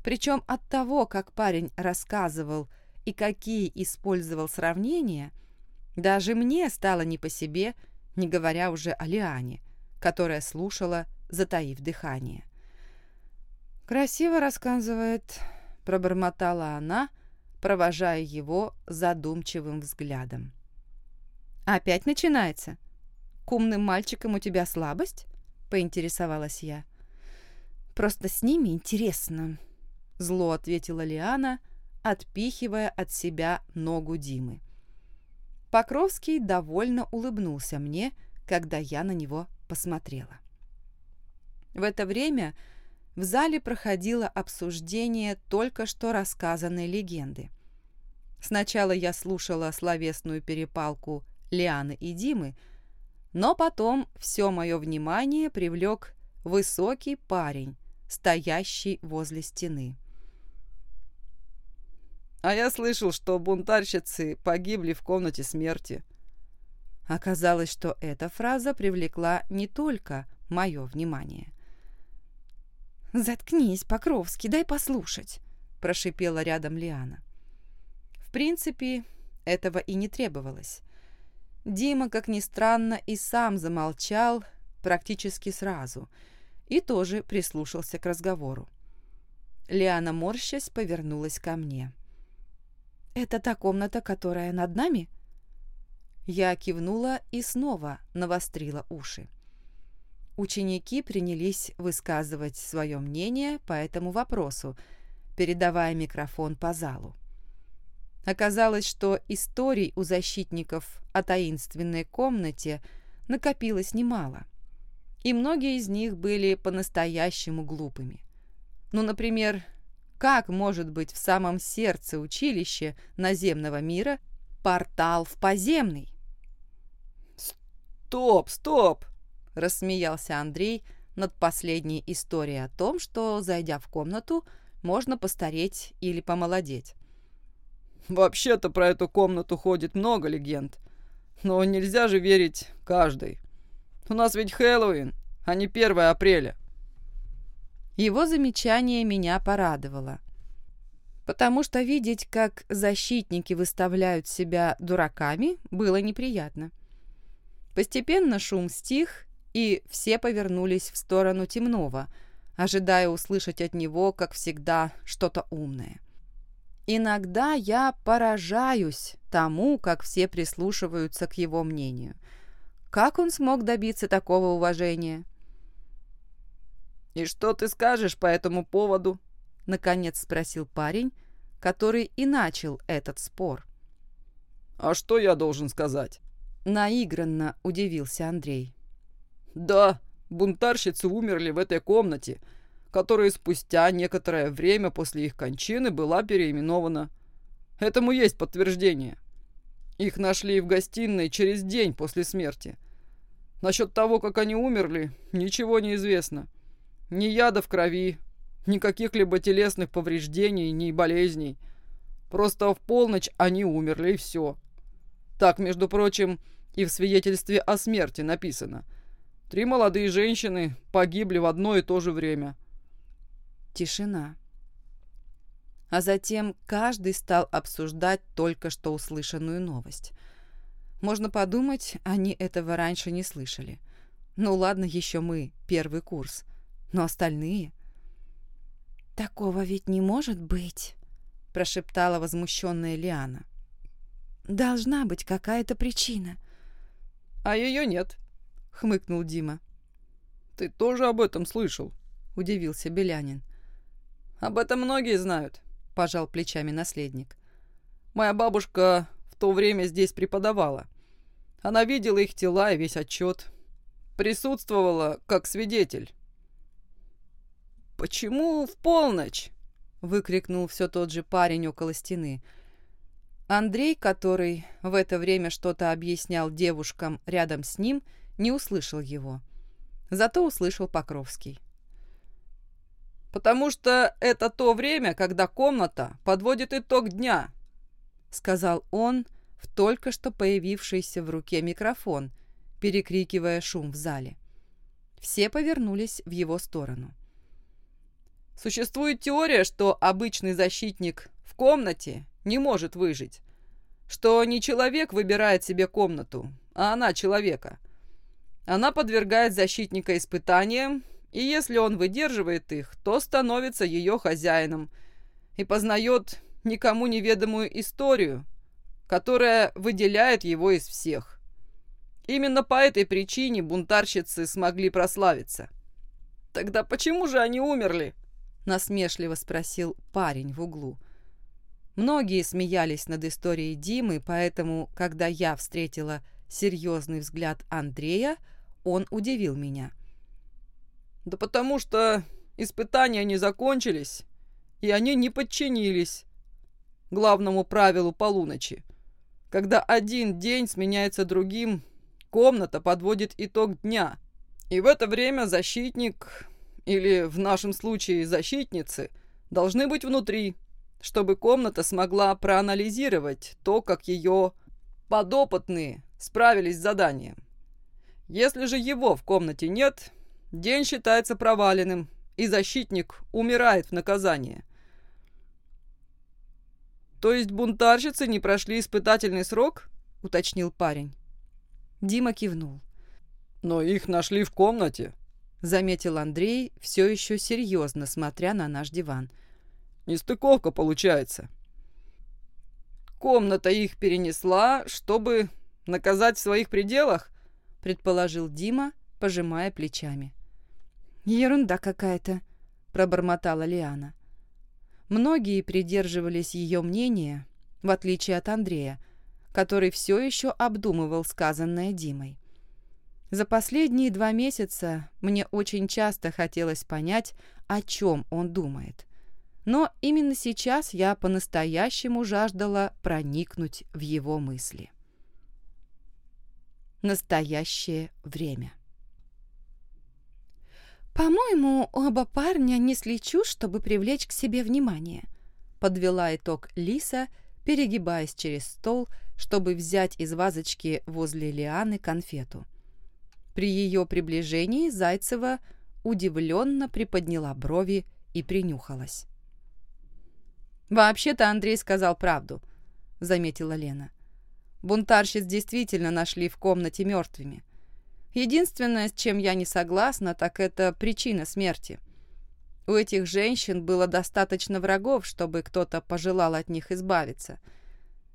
Причем от того, как парень рассказывал и какие использовал сравнения, даже мне стало не по себе, не говоря уже о Лиане, которая слушала, затаив дыхание. «Красиво рассказывает», — пробормотала она, провожая его задумчивым взглядом. «Опять начинается? К умным мальчикам у тебя слабость?» — поинтересовалась я. «Просто с ними интересно», — зло ответила Лиана, отпихивая от себя ногу Димы. Покровский довольно улыбнулся мне, когда я на него посмотрела. В это время в зале проходило обсуждение только что рассказанной легенды. Сначала я слушала словесную перепалку Лианы и Димы, но потом все мое внимание привлек высокий парень, стоящий возле стены. «А я слышал, что бунтарщицы погибли в комнате смерти». Оказалось, что эта фраза привлекла не только мое внимание. «Заткнись, Покровский, дай послушать», – прошипела рядом Лиана. В принципе, этого и не требовалось. Дима, как ни странно, и сам замолчал практически сразу и тоже прислушался к разговору. Лиана, морщась, повернулась ко мне. «Это та комната, которая над нами?» Я кивнула и снова навострила уши. Ученики принялись высказывать свое мнение по этому вопросу, передавая микрофон по залу. Оказалось, что историй у защитников о таинственной комнате накопилось немало, и многие из них были по-настоящему глупыми. Ну, например, как может быть в самом сердце училища наземного мира портал в поземный? «Стоп, стоп!» – рассмеялся Андрей над последней историей о том, что, зайдя в комнату, можно постареть или помолодеть. Вообще-то про эту комнату ходит много легенд. Но нельзя же верить каждой. У нас ведь Хэллоуин, а не 1 апреля. Его замечание меня порадовало. Потому что видеть, как защитники выставляют себя дураками, было неприятно. Постепенно шум стих, и все повернулись в сторону темного, ожидая услышать от него, как всегда, что-то умное. Иногда я поражаюсь тому, как все прислушиваются к его мнению. Как он смог добиться такого уважения? «И что ты скажешь по этому поводу?» — наконец спросил парень, который и начал этот спор. «А что я должен сказать?» — наигранно удивился Андрей. «Да, бунтарщицы умерли в этой комнате, которая спустя некоторое время после их кончины была переименована. Этому есть подтверждение. Их нашли в гостиной через день после смерти. Насчет того, как они умерли, ничего не известно. Ни яда в крови, ни каких-либо телесных повреждений, ни болезней. Просто в полночь они умерли, и все. Так, между прочим, и в свидетельстве о смерти написано. Три молодые женщины погибли в одно и то же время – Тишина. А затем каждый стал обсуждать только что услышанную новость. Можно подумать, они этого раньше не слышали. Ну ладно, еще мы, первый курс. Но остальные... «Такого ведь не может быть», — прошептала возмущенная Лиана. «Должна быть какая-то причина». «А ее нет», — хмыкнул Дима. «Ты тоже об этом слышал?» — удивился Белянин. «Об этом многие знают», – пожал плечами наследник. «Моя бабушка в то время здесь преподавала. Она видела их тела и весь отчет. Присутствовала как свидетель. «Почему в полночь?» — выкрикнул все тот же парень около стены. Андрей, который в это время что-то объяснял девушкам рядом с ним, не услышал его. Зато услышал Покровский. «Потому что это то время, когда комната подводит итог дня», — сказал он в только что появившийся в руке микрофон, перекрикивая шум в зале. Все повернулись в его сторону. Существует теория, что обычный защитник в комнате не может выжить. Что не человек выбирает себе комнату, а она человека. Она подвергает защитника испытаниям, и если он выдерживает их, то становится ее хозяином и познает никому неведомую историю, которая выделяет его из всех. Именно по этой причине бунтарщицы смогли прославиться. Тогда почему же они умерли? Насмешливо спросил парень в углу. Многие смеялись над историей Димы, поэтому, когда я встретила серьезный взгляд Андрея, он удивил меня. «Да потому что испытания не закончились, и они не подчинились главному правилу полуночи. Когда один день сменяется другим, комната подводит итог дня, и в это время защитник или в нашем случае защитницы, должны быть внутри, чтобы комната смогла проанализировать то, как ее подопытные справились с заданием. Если же его в комнате нет, день считается проваленным, и защитник умирает в наказание. «То есть бунтарщицы не прошли испытательный срок?» — уточнил парень. Дима кивнул. «Но их нашли в комнате», — заметил Андрей, все еще серьезно смотря на наш диван. «Нестыковка получается». «Комната их перенесла, чтобы наказать в своих пределах?» — предположил Дима, пожимая плечами. «Ерунда какая-то», — пробормотала Лиана. Многие придерживались ее мнения, в отличие от Андрея, который все еще обдумывал сказанное Димой. За последние два месяца мне очень часто хотелось понять, о чем он думает. Но именно сейчас я по-настоящему жаждала проникнуть в его мысли. Настоящее время. «По-моему, оба парня несли чушь, чтобы привлечь к себе внимание», подвела итог Лиса, перегибаясь через стол, чтобы взять из вазочки возле Лианы конфету. При ее приближении Зайцева удивленно приподняла брови и принюхалась. «Вообще-то Андрей сказал правду», — заметила Лена. «Бунтарщиц действительно нашли в комнате мертвыми. Единственное, с чем я не согласна, так это причина смерти. У этих женщин было достаточно врагов, чтобы кто-то пожелал от них избавиться.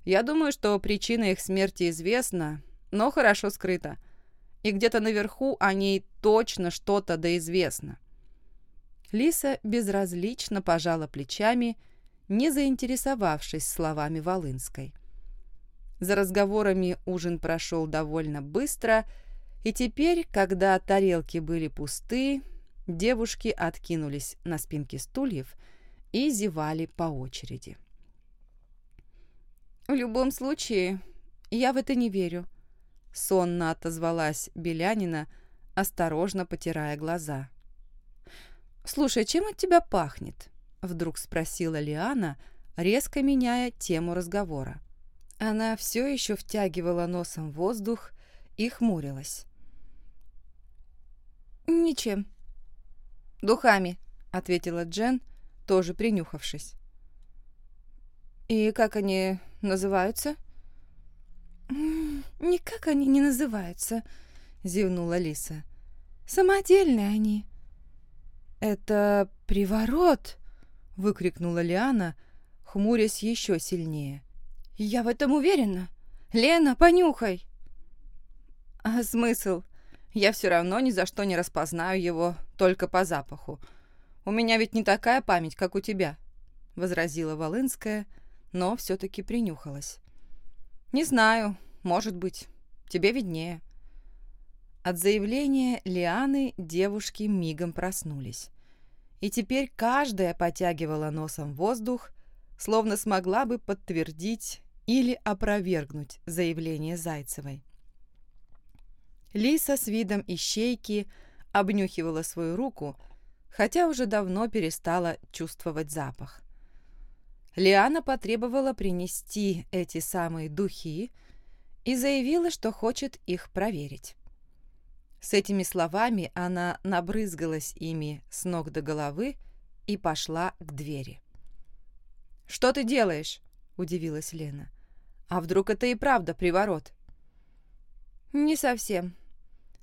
Я думаю, что причина их смерти известна, но хорошо скрыта и где-то наверху о ней точно что-то да известно. Лиса безразлично пожала плечами, не заинтересовавшись словами Волынской. За разговорами ужин прошел довольно быстро, и теперь, когда тарелки были пусты, девушки откинулись на спинки стульев и зевали по очереди. «В любом случае, я в это не верю», Сонно отозвалась Белянина, осторожно потирая глаза. «Слушай, чем от тебя пахнет?» Вдруг спросила Лиана, резко меняя тему разговора. Она все еще втягивала носом воздух и хмурилась. «Ничем». «Духами», — ответила Джен, тоже принюхавшись. «И как они называются?» «Никак они не называются», — зевнула Лиса. «Самодельные они». «Это приворот!» — выкрикнула Лиана, хмурясь еще сильнее. «Я в этом уверена. Лена, понюхай!» «А смысл? Я все равно ни за что не распознаю его только по запаху. У меня ведь не такая память, как у тебя», — возразила Волынская, но все-таки принюхалась. «Не знаю, может быть. Тебе виднее». От заявления Лианы девушки мигом проснулись. И теперь каждая потягивала носом воздух, словно смогла бы подтвердить или опровергнуть заявление Зайцевой. Лиса с видом ищейки обнюхивала свою руку, хотя уже давно перестала чувствовать запах. Лиана потребовала принести эти самые духи и заявила, что хочет их проверить. С этими словами она набрызгалась ими с ног до головы и пошла к двери. «Что ты делаешь?» – удивилась Лена. «А вдруг это и правда приворот?» «Не совсем.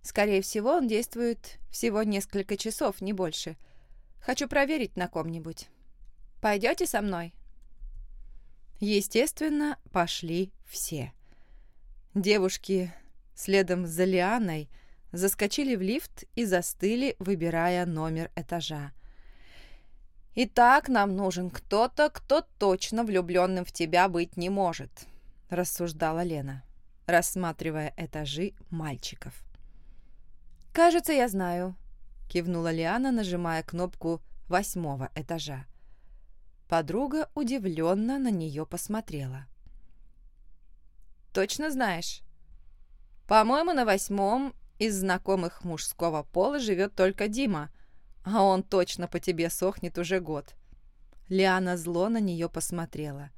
Скорее всего, он действует всего несколько часов, не больше. Хочу проверить на ком-нибудь. Пойдете со мной?» Естественно, пошли все. Девушки следом за Лианой заскочили в лифт и застыли, выбирая номер этажа. «Итак, нам нужен кто-то, кто точно влюбленным в тебя быть не может», – рассуждала Лена, рассматривая этажи мальчиков. «Кажется, я знаю», – кивнула Лиана, нажимая кнопку восьмого этажа. Подруга удивленно на нее посмотрела. «Точно знаешь?» «По-моему, на восьмом из знакомых мужского пола живет только Дима, а он точно по тебе сохнет уже год». Лиана зло на нее посмотрела.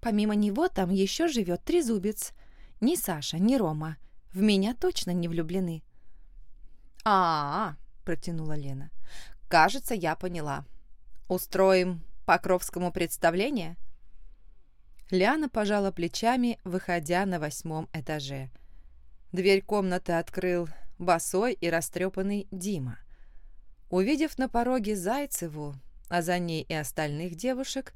«Помимо него там еще живет трезубец. Ни Саша, ни Рома. В меня точно не влюблены». «А-а-а», протянула Лена. «Кажется, я поняла. Устроим Покровскому представление?» Лиана пожала плечами, выходя на восьмом этаже. Дверь комнаты открыл босой и растрепанный Дима. Увидев на пороге Зайцеву, а за ней и остальных девушек,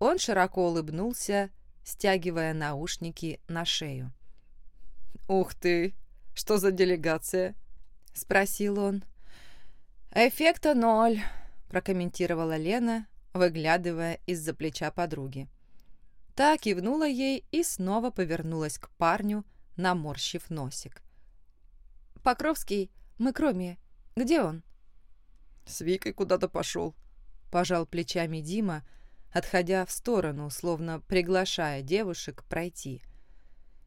он широко улыбнулся, стягивая наушники на шею. «Ух ты! Что за делегация?» — спросил он. «Эффекта ноль», — прокомментировала Лена, выглядывая из-за плеча подруги. Та кивнула ей и снова повернулась к парню, наморщив носик. «Покровский, мы кроме. Где он?» «С Викой куда-то пошел», — пожал плечами Дима, отходя в сторону, словно приглашая девушек пройти.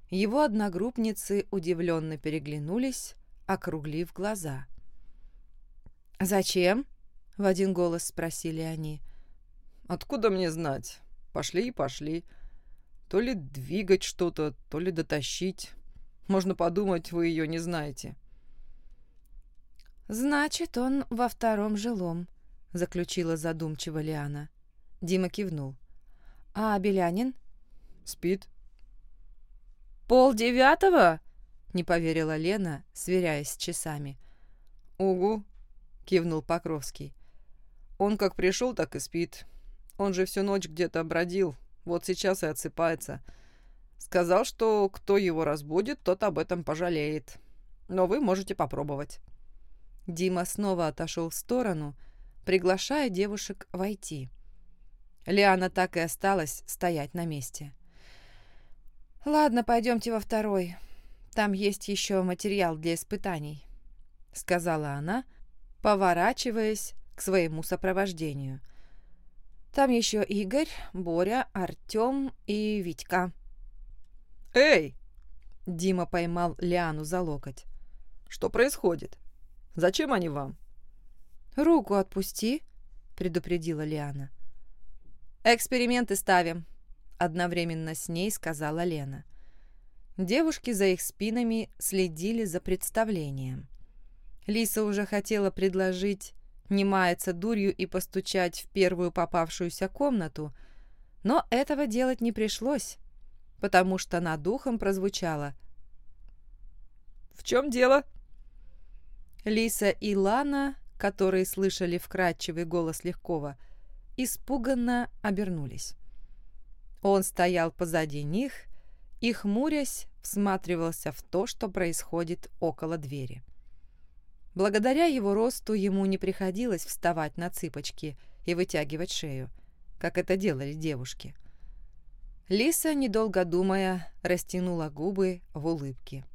Его одногруппницы удивленно переглянулись, округлив глаза. «Зачем?» — в один голос спросили они. «Откуда мне знать? Пошли и пошли. То ли двигать что-то, то ли дотащить. Можно подумать, вы ее не знаете». «Значит, он во втором жилом», — заключила задумчиво Лиана. Дима кивнул. «А Белянин?» «Спит». «Пол девятого?» — не поверила Лена, сверяясь с часами. «Угу», — кивнул Покровский. «Он как пришел, так и спит. Он же всю ночь где-то бродил, вот сейчас и отсыпается. Сказал, что кто его разбудит, тот об этом пожалеет. Но вы можете попробовать». Дима снова отошел в сторону, приглашая девушек войти. Лиана так и осталась стоять на месте. «Ладно, пойдемте во второй. Там есть еще материал для испытаний», — сказала она, поворачиваясь к своему сопровождению. «Там еще Игорь, Боря, Артем и Витька». «Эй!» — Дима поймал Лиану за локоть. «Что происходит? Зачем они вам?» «Руку отпусти», — предупредила Лиана. «Эксперименты ставим», — одновременно с ней сказала Лена. Девушки за их спинами следили за представлением. Лиса уже хотела предложить не маяться дурью и постучать в первую попавшуюся комнату, но этого делать не пришлось, потому что над духом прозвучало «В чем дело?» Лиса и Лана, которые слышали вкрадчивый голос Легкова, испуганно обернулись. Он стоял позади них и, хмурясь, всматривался в то, что происходит около двери. Благодаря его росту ему не приходилось вставать на цыпочки и вытягивать шею, как это делали девушки. Лиса, недолго думая, растянула губы в улыбке.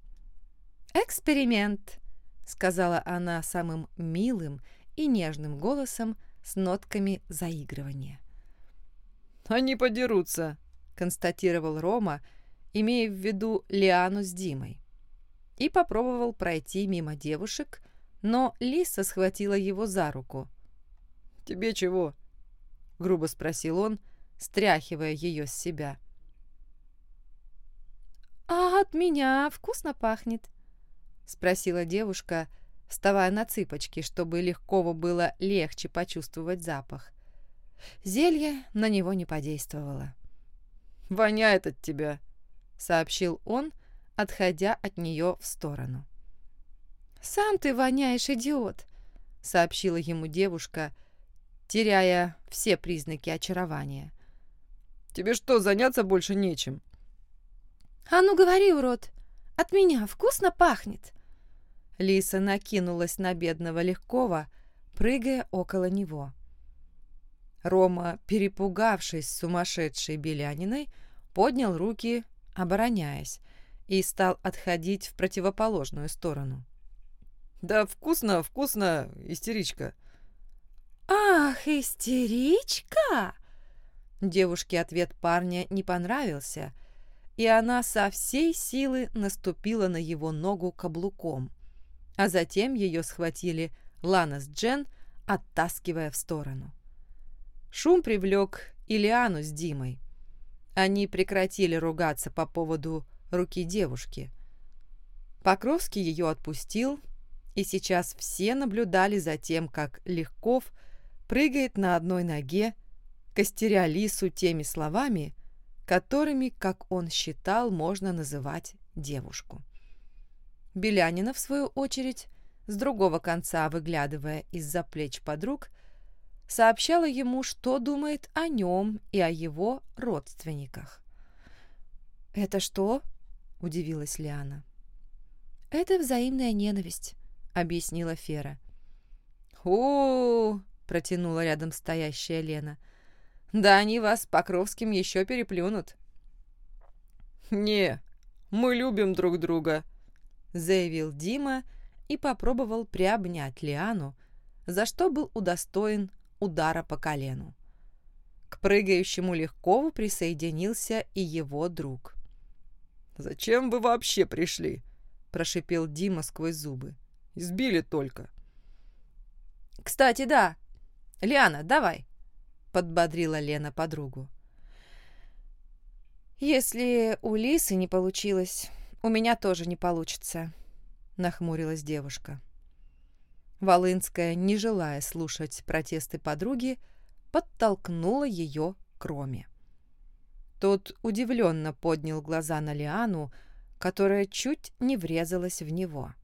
«Эксперимент», — сказала она самым милым и нежным голосом с нотками заигрывания. «Они подерутся», — констатировал Рома, имея в виду Лиану с Димой. И попробовал пройти мимо девушек, но Лиса схватила его за руку. «Тебе чего?» — грубо спросил он, стряхивая ее с себя. «А от меня вкусно пахнет», — спросила девушка, вставая на цыпочки, чтобы легко было легче почувствовать запах. Зелье на него не подействовало. «Воняет от тебя», — сообщил он, отходя от нее в сторону. «Сам ты воняешь, идиот», — сообщила ему девушка, теряя все признаки очарования. «Тебе что, заняться больше нечем?» «А ну говори, урод, от меня вкусно пахнет!» Лиса накинулась на бедного Легкова, прыгая около него. Рома, перепугавшись сумасшедшей беляниной, поднял руки, обороняясь, и стал отходить в противоположную сторону. «Да вкусно, вкусно, истеричка!» «Ах, истеричка!» Девушке ответ парня не понравился, и она со всей силы наступила на его ногу каблуком, а затем ее схватили Лана с Джен, оттаскивая в сторону. Шум привлек Илиану с Димой. Они прекратили ругаться по поводу руки девушки. Покровский ее отпустил, и сейчас все наблюдали за тем, как Легков прыгает на одной ноге, костеря Лису теми словами, которыми, как он считал, можно называть девушку. Белянина, в свою очередь, с другого конца выглядывая из-за плеч подруг, сообщала ему, что думает о нем и о его родственниках. «Это что?» – удивилась Лиана. «Это взаимная ненависть», – объяснила Фера. «О-о-о!» – протянула рядом стоящая Лена. «Да они вас Покровским еще переплюнут». «Не, мы любим друг друга», – заявил Дима и попробовал приобнять Лиану, за что был удостоен удара по колену. К прыгающему Легкову присоединился и его друг. «Зачем вы вообще пришли?» – прошипел Дима сквозь зубы. «Избили только». «Кстати, да. Лиана, давай», – подбодрила Лена подругу. «Если у Лисы не получилось, у меня тоже не получится», – нахмурилась девушка. Волынская, не желая слушать протесты подруги, подтолкнула ее к Роме. Тот удивленно поднял глаза на Лиану, которая чуть не врезалась в него.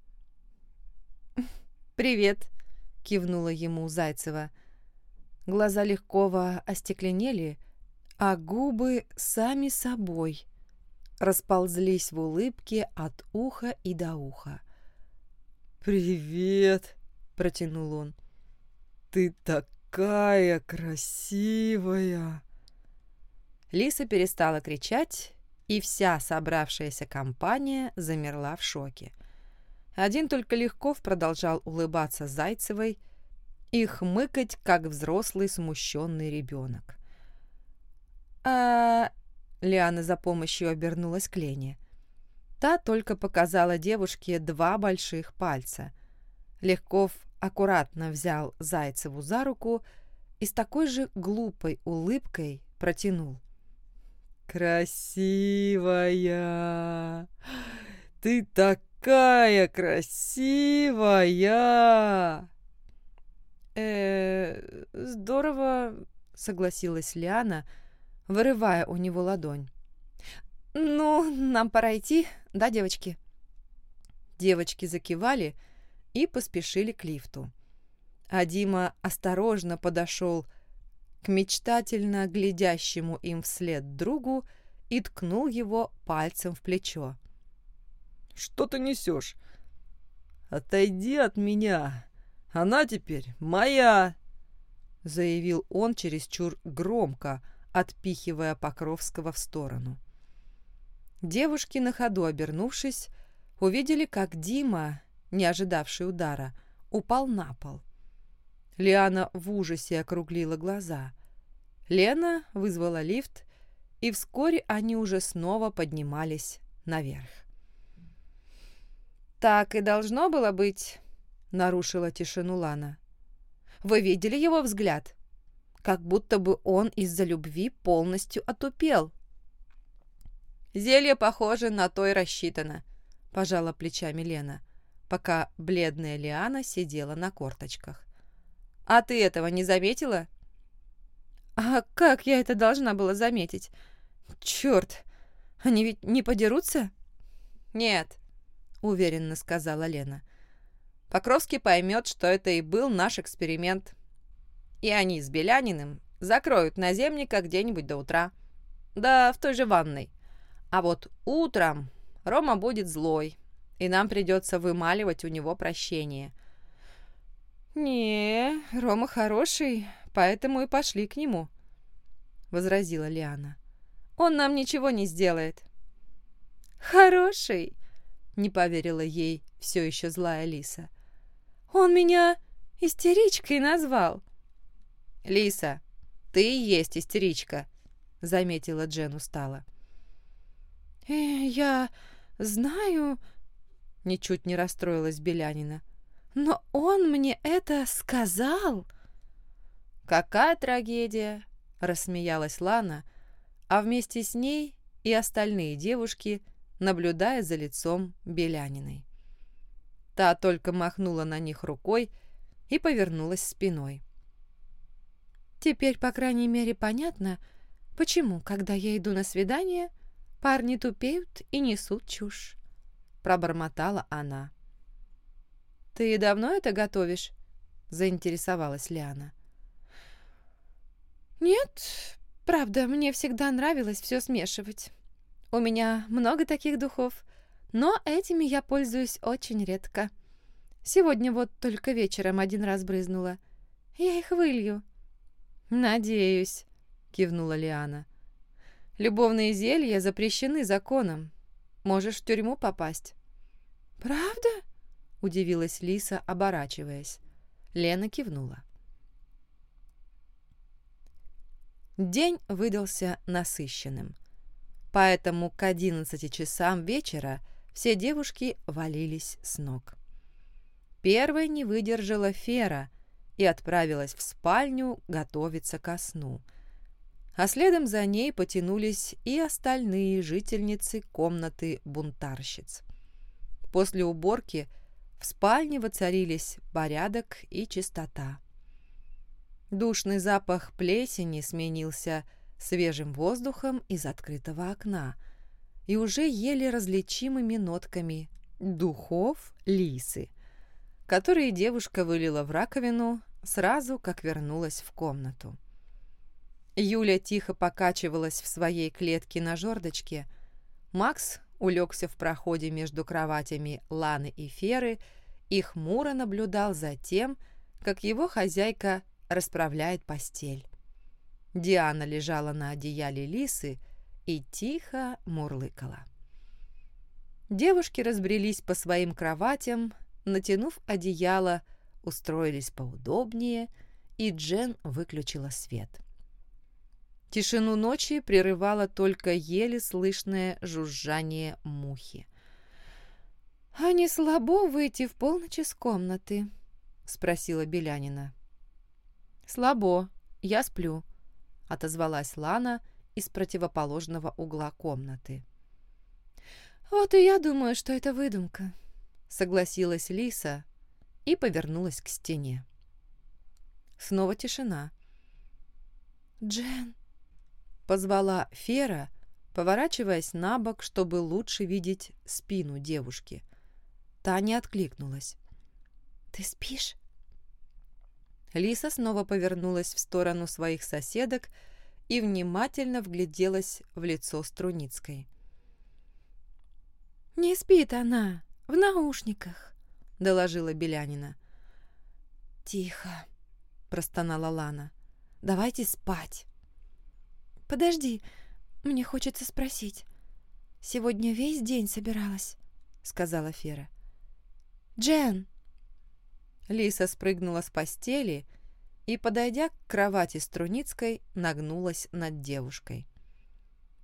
«Привет!» — кивнула ему Зайцева. Глаза Легкова остекленели, а губы сами собой расползлись в улыбке от уха и до уха. «Привет!» — протянул он. «Ты такая красивая!» Лиса перестала кричать, и вся собравшаяся компания замерла в шоке. Один только Легков продолжал улыбаться Зайцевой и хмыкать, как взрослый смущенный ребенок. «А...» — Лиана за помощью обернулась к Лене. Та только показала девушке два больших пальца. Легков аккуратно взял Зайцеву за руку и с такой же глупой улыбкой протянул. «Красивая! Ты такая красивая!» э, здорово», — согласилась Лиана, вырывая у него ладонь. «Ну, нам пора идти, да, девочки?» Девочки закивали, — и поспешили к лифту. А Дима осторожно подошел к мечтательно глядящему им вслед другу и ткнул его пальцем в плечо. «Что ты несешь? Отойди от меня! Она теперь моя!» заявил он чересчур громко, отпихивая Покровского в сторону. Девушки, на ходу обернувшись, увидели, как Дима, не ожидавший удара, упал на пол. Лиана в ужасе округлила глаза. Лена вызвала лифт, и вскоре они уже снова поднимались наверх. «Так и должно было быть», — нарушила тишину Лана. «Вы видели его взгляд? Как будто бы он из-за любви полностью отупел». «Зелье, похоже, на то и рассчитано», — пожала плечами Лена, пока бледная Лиана сидела на корточках. «А ты этого не заметила?» «А как я это должна была заметить? Черт, они ведь не подерутся?» «Нет», — уверенно сказала Лена. «Покровский поймет, что это и был наш эксперимент. И они с Беляниным закроют наземника где-нибудь до утра. Да, в той же ванной. А вот утром Рома будет злой, и нам придется вымаливать у него прощение». «Не, Рома хороший, поэтому и пошли к нему», — возразила Лиана. «Он нам ничего не сделает». «Хороший», — не поверила ей все еще злая Лиса. «Он меня истеричкой назвал». «Лиса, ты и есть истеричка», — заметила Джен устало. «Э, «Я знаю...» — ничуть не расстроилась Белянина. Но он мне это сказал. Какая трагедия, рассмеялась Лана, а вместе с ней и остальные девушки, наблюдая за лицом Беляниной. Та только махнула на них рукой и повернулась спиной. Теперь, по крайней мере, понятно, почему, когда я иду на свидание, парни тупеют и несут чушь. Пробормотала она. «Ты давно это готовишь?» — заинтересовалась Лиана. «Нет, правда, мне всегда нравилось все смешивать. У меня много таких духов, но этими я пользуюсь очень редко. Сегодня вот только вечером один раз брызнула. Я их вылью». «Надеюсь», — кивнула Лиана. «Любовные зелья запрещены законом. Можешь в тюрьму попасть». «Правда?» удивилась Лиса, оборачиваясь. Лена кивнула. День выдался насыщенным, поэтому к одиннадцати часам вечера все девушки валились с ног. Первой не выдержала Фера и отправилась в спальню готовиться ко сну, а следом за ней потянулись и остальные жительницы комнаты бунтарщиц. После уборки – в спальне воцарились порядок и чистота. Душный запах плесени сменился свежим воздухом из открытого окна и уже еле различимыми нотками духов лисы, которые девушка вылила в раковину сразу, как вернулась в комнату. Юля тихо покачивалась в своей клетке на жердочке. Макс улегся в проходе между кроватями Ланы и Феры и хмуро наблюдал за тем, как его хозяйка расправляет постель. Диана лежала на одеяле лисы и тихо мурлыкала. Девушки разбрелись по своим кроватям, натянув одеяло, устроились поудобнее, и Джен выключила свет. — Тишину ночи прерывало только еле слышное жужжание мухи. «А не слабо выйти в полночь из комнаты?» — спросила Белянина. «Слабо. Я сплю», — отозвалась Лана из противоположного угла комнаты. «Вот и я думаю, что это выдумка», — согласилась Лиса и повернулась к стене. Снова тишина. «Джен», Позвала Фера, поворачиваясь на бок, чтобы лучше видеть спину девушки. Та не откликнулась. «Ты спишь?» Лиса снова повернулась в сторону своих соседок и внимательно вгляделась в лицо Струницкой. «Не спит она, в наушниках», — доложила Белянина. «Тихо», — простонала Лана. «Давайте спать». «Подожди, мне хочется спросить. Сегодня весь день собиралась?» — сказала Фера. «Джен!» Лиса спрыгнула с постели и, подойдя к кровати Струницкой, нагнулась над девушкой.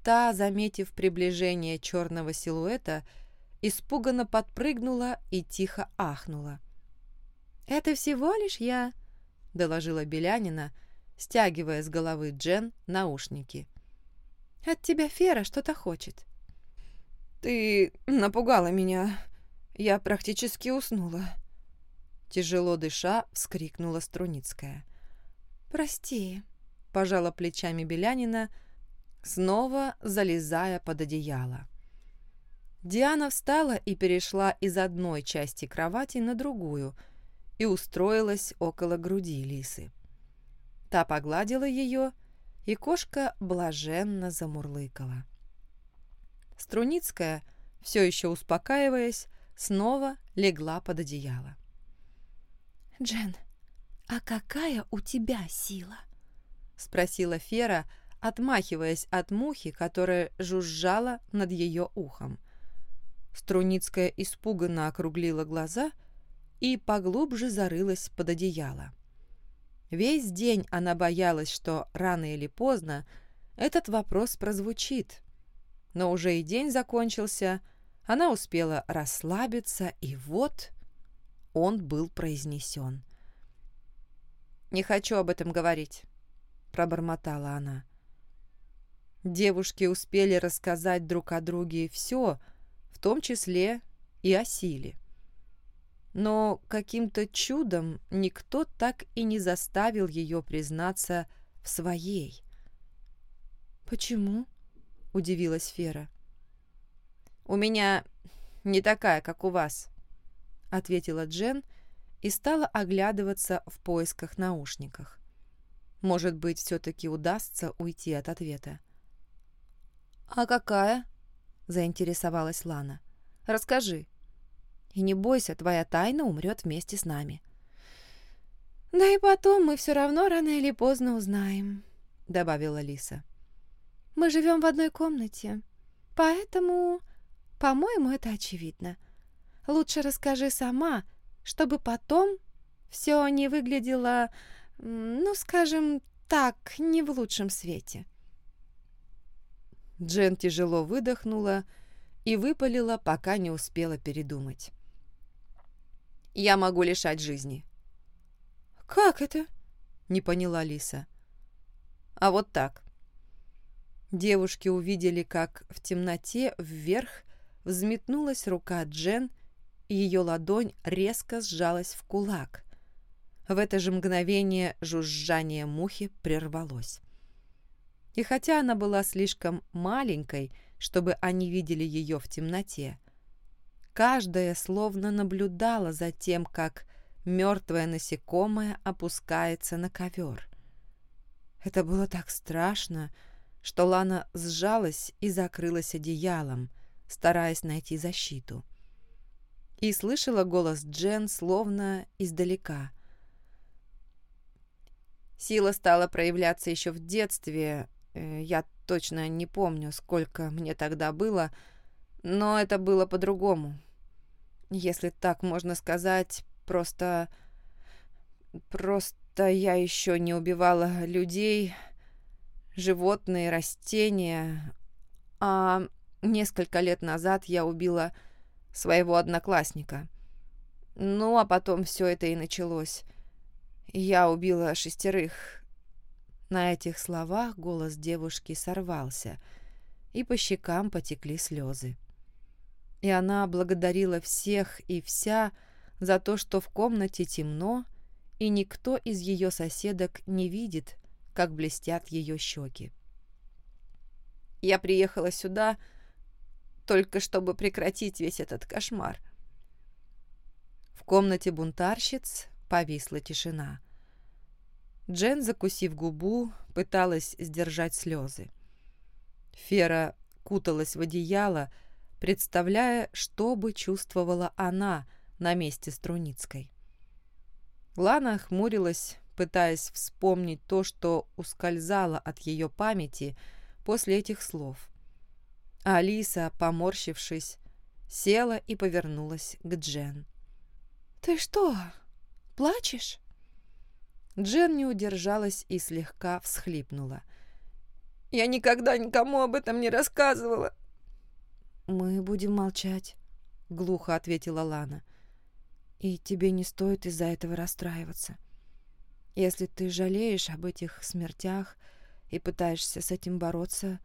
Та, заметив приближение черного силуэта, испуганно подпрыгнула и тихо ахнула. «Это всего лишь я», — доложила Белянина, стягивая с головы Джен наушники. «От тебя Фера что-то хочет». «Ты напугала меня. Я практически уснула». Тяжело дыша, вскрикнула Струницкая. «Прости», — пожала плечами Белянина, снова залезая под одеяло. Диана встала и перешла из одной части кровати на другую и устроилась около груди Лисы. Та погладила ее, и кошка блаженно замурлыкала. Струницкая, все еще успокаиваясь, снова легла под одеяло. «Джен, а какая у тебя сила?» — спросила Фера, отмахиваясь от мухи, которая жужжала над ее ухом. Струницкая испуганно округлила глаза и поглубже зарылась под одеяло. Весь день она боялась, что рано или поздно этот вопрос прозвучит. Но уже и день закончился, она успела расслабиться, и вот он был произнесен. «Не хочу об этом говорить», — пробормотала она. Девушки успели рассказать друг о друге все, в том числе и о силе. Но каким-то чудом никто так и не заставил ее признаться в своей. «Почему?» — удивилась Фера. «У меня не такая, как у вас», — ответила Джен и стала оглядываться в поисках наушниках. Может быть, все-таки удастся уйти от ответа. «А какая?» — заинтересовалась Лана. «Расскажи. И не бойся, твоя тайна умрет вместе с нами». «Да и потом мы все равно рано или поздно узнаем», — добавила Лиса. «Мы живем в одной комнате, поэтому, по-моему, это очевидно. Лучше расскажи сама, чтобы потом все не выглядело, ну, скажем так, не в лучшем свете». Джен тяжело выдохнула и выпалила, пока не успела передумать. «Я могу лишать жизни». «Как это?» — не поняла Лиса. «А вот так». Девушки увидели, как в темноте вверх взметнулась рука Джен, ее ладонь резко сжалась в кулак. В это же мгновение жужжание мухи прервалось. И хотя она была слишком маленькой, чтобы они видели ее в темноте, каждая словно наблюдала за тем, как мертвое насекомое опускается на ковер. Это было так страшно, что Лана сжалась и закрылась одеялом, стараясь найти защиту. И слышала голос Джен словно издалека. Сила стала проявляться еще в детстве, Э, я точно не помню, сколько мне тогда было, но это было по-другому. Если так можно сказать, просто... Просто я еще не убивала людей, животные, растения, а несколько лет назад я убила своего одноклассника. Ну, а потом все это и началось. Я убила шестерых, на этих словах голос девушки сорвался, и по щекам потекли слезы. И она благодарила всех и вся за то, что в комнате темно, и никто из ее соседок не видит, как блестят ее щеки. Я приехала сюда только чтобы прекратить весь этот кошмар. В комнате бунтарщиц повисла тишина. Джен, закусив губу, пыталась сдержать слезы. Фера куталась в одеяло, представляя, что бы чувствовала она на месте Струницкой. Лана хмурилась, пытаясь вспомнить то, что ускользало от ее памяти после этих слов. Алиса, поморщившись, села и повернулась к Джен. «Ты что, плачешь?» Джен не удержалась и слегка всхлипнула. «Я никогда никому об этом не рассказывала». «Мы будем молчать», — глухо ответила Лана. «И тебе не стоит из-за этого расстраиваться. Если ты жалеешь об этих смертях и пытаешься с этим бороться,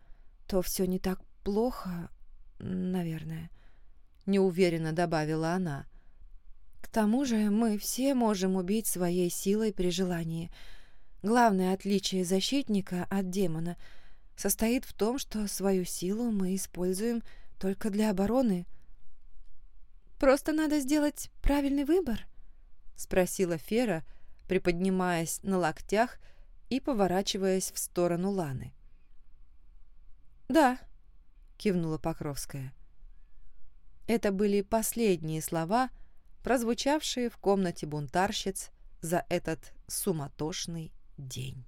то все не так плохо, наверное», — неуверенно добавила она. К тому же мы все можем убить своей силой при желании. Главное отличие защитника от демона состоит в том, что свою силу мы используем только для обороны. «Просто надо сделать правильный выбор?» — спросила Фера, приподнимаясь на локтях и поворачиваясь в сторону Ланы. «Да», — кивнула Покровская. Это были последние слова — прозвучавшие в комнате бунтарщиц за этот суматошный день.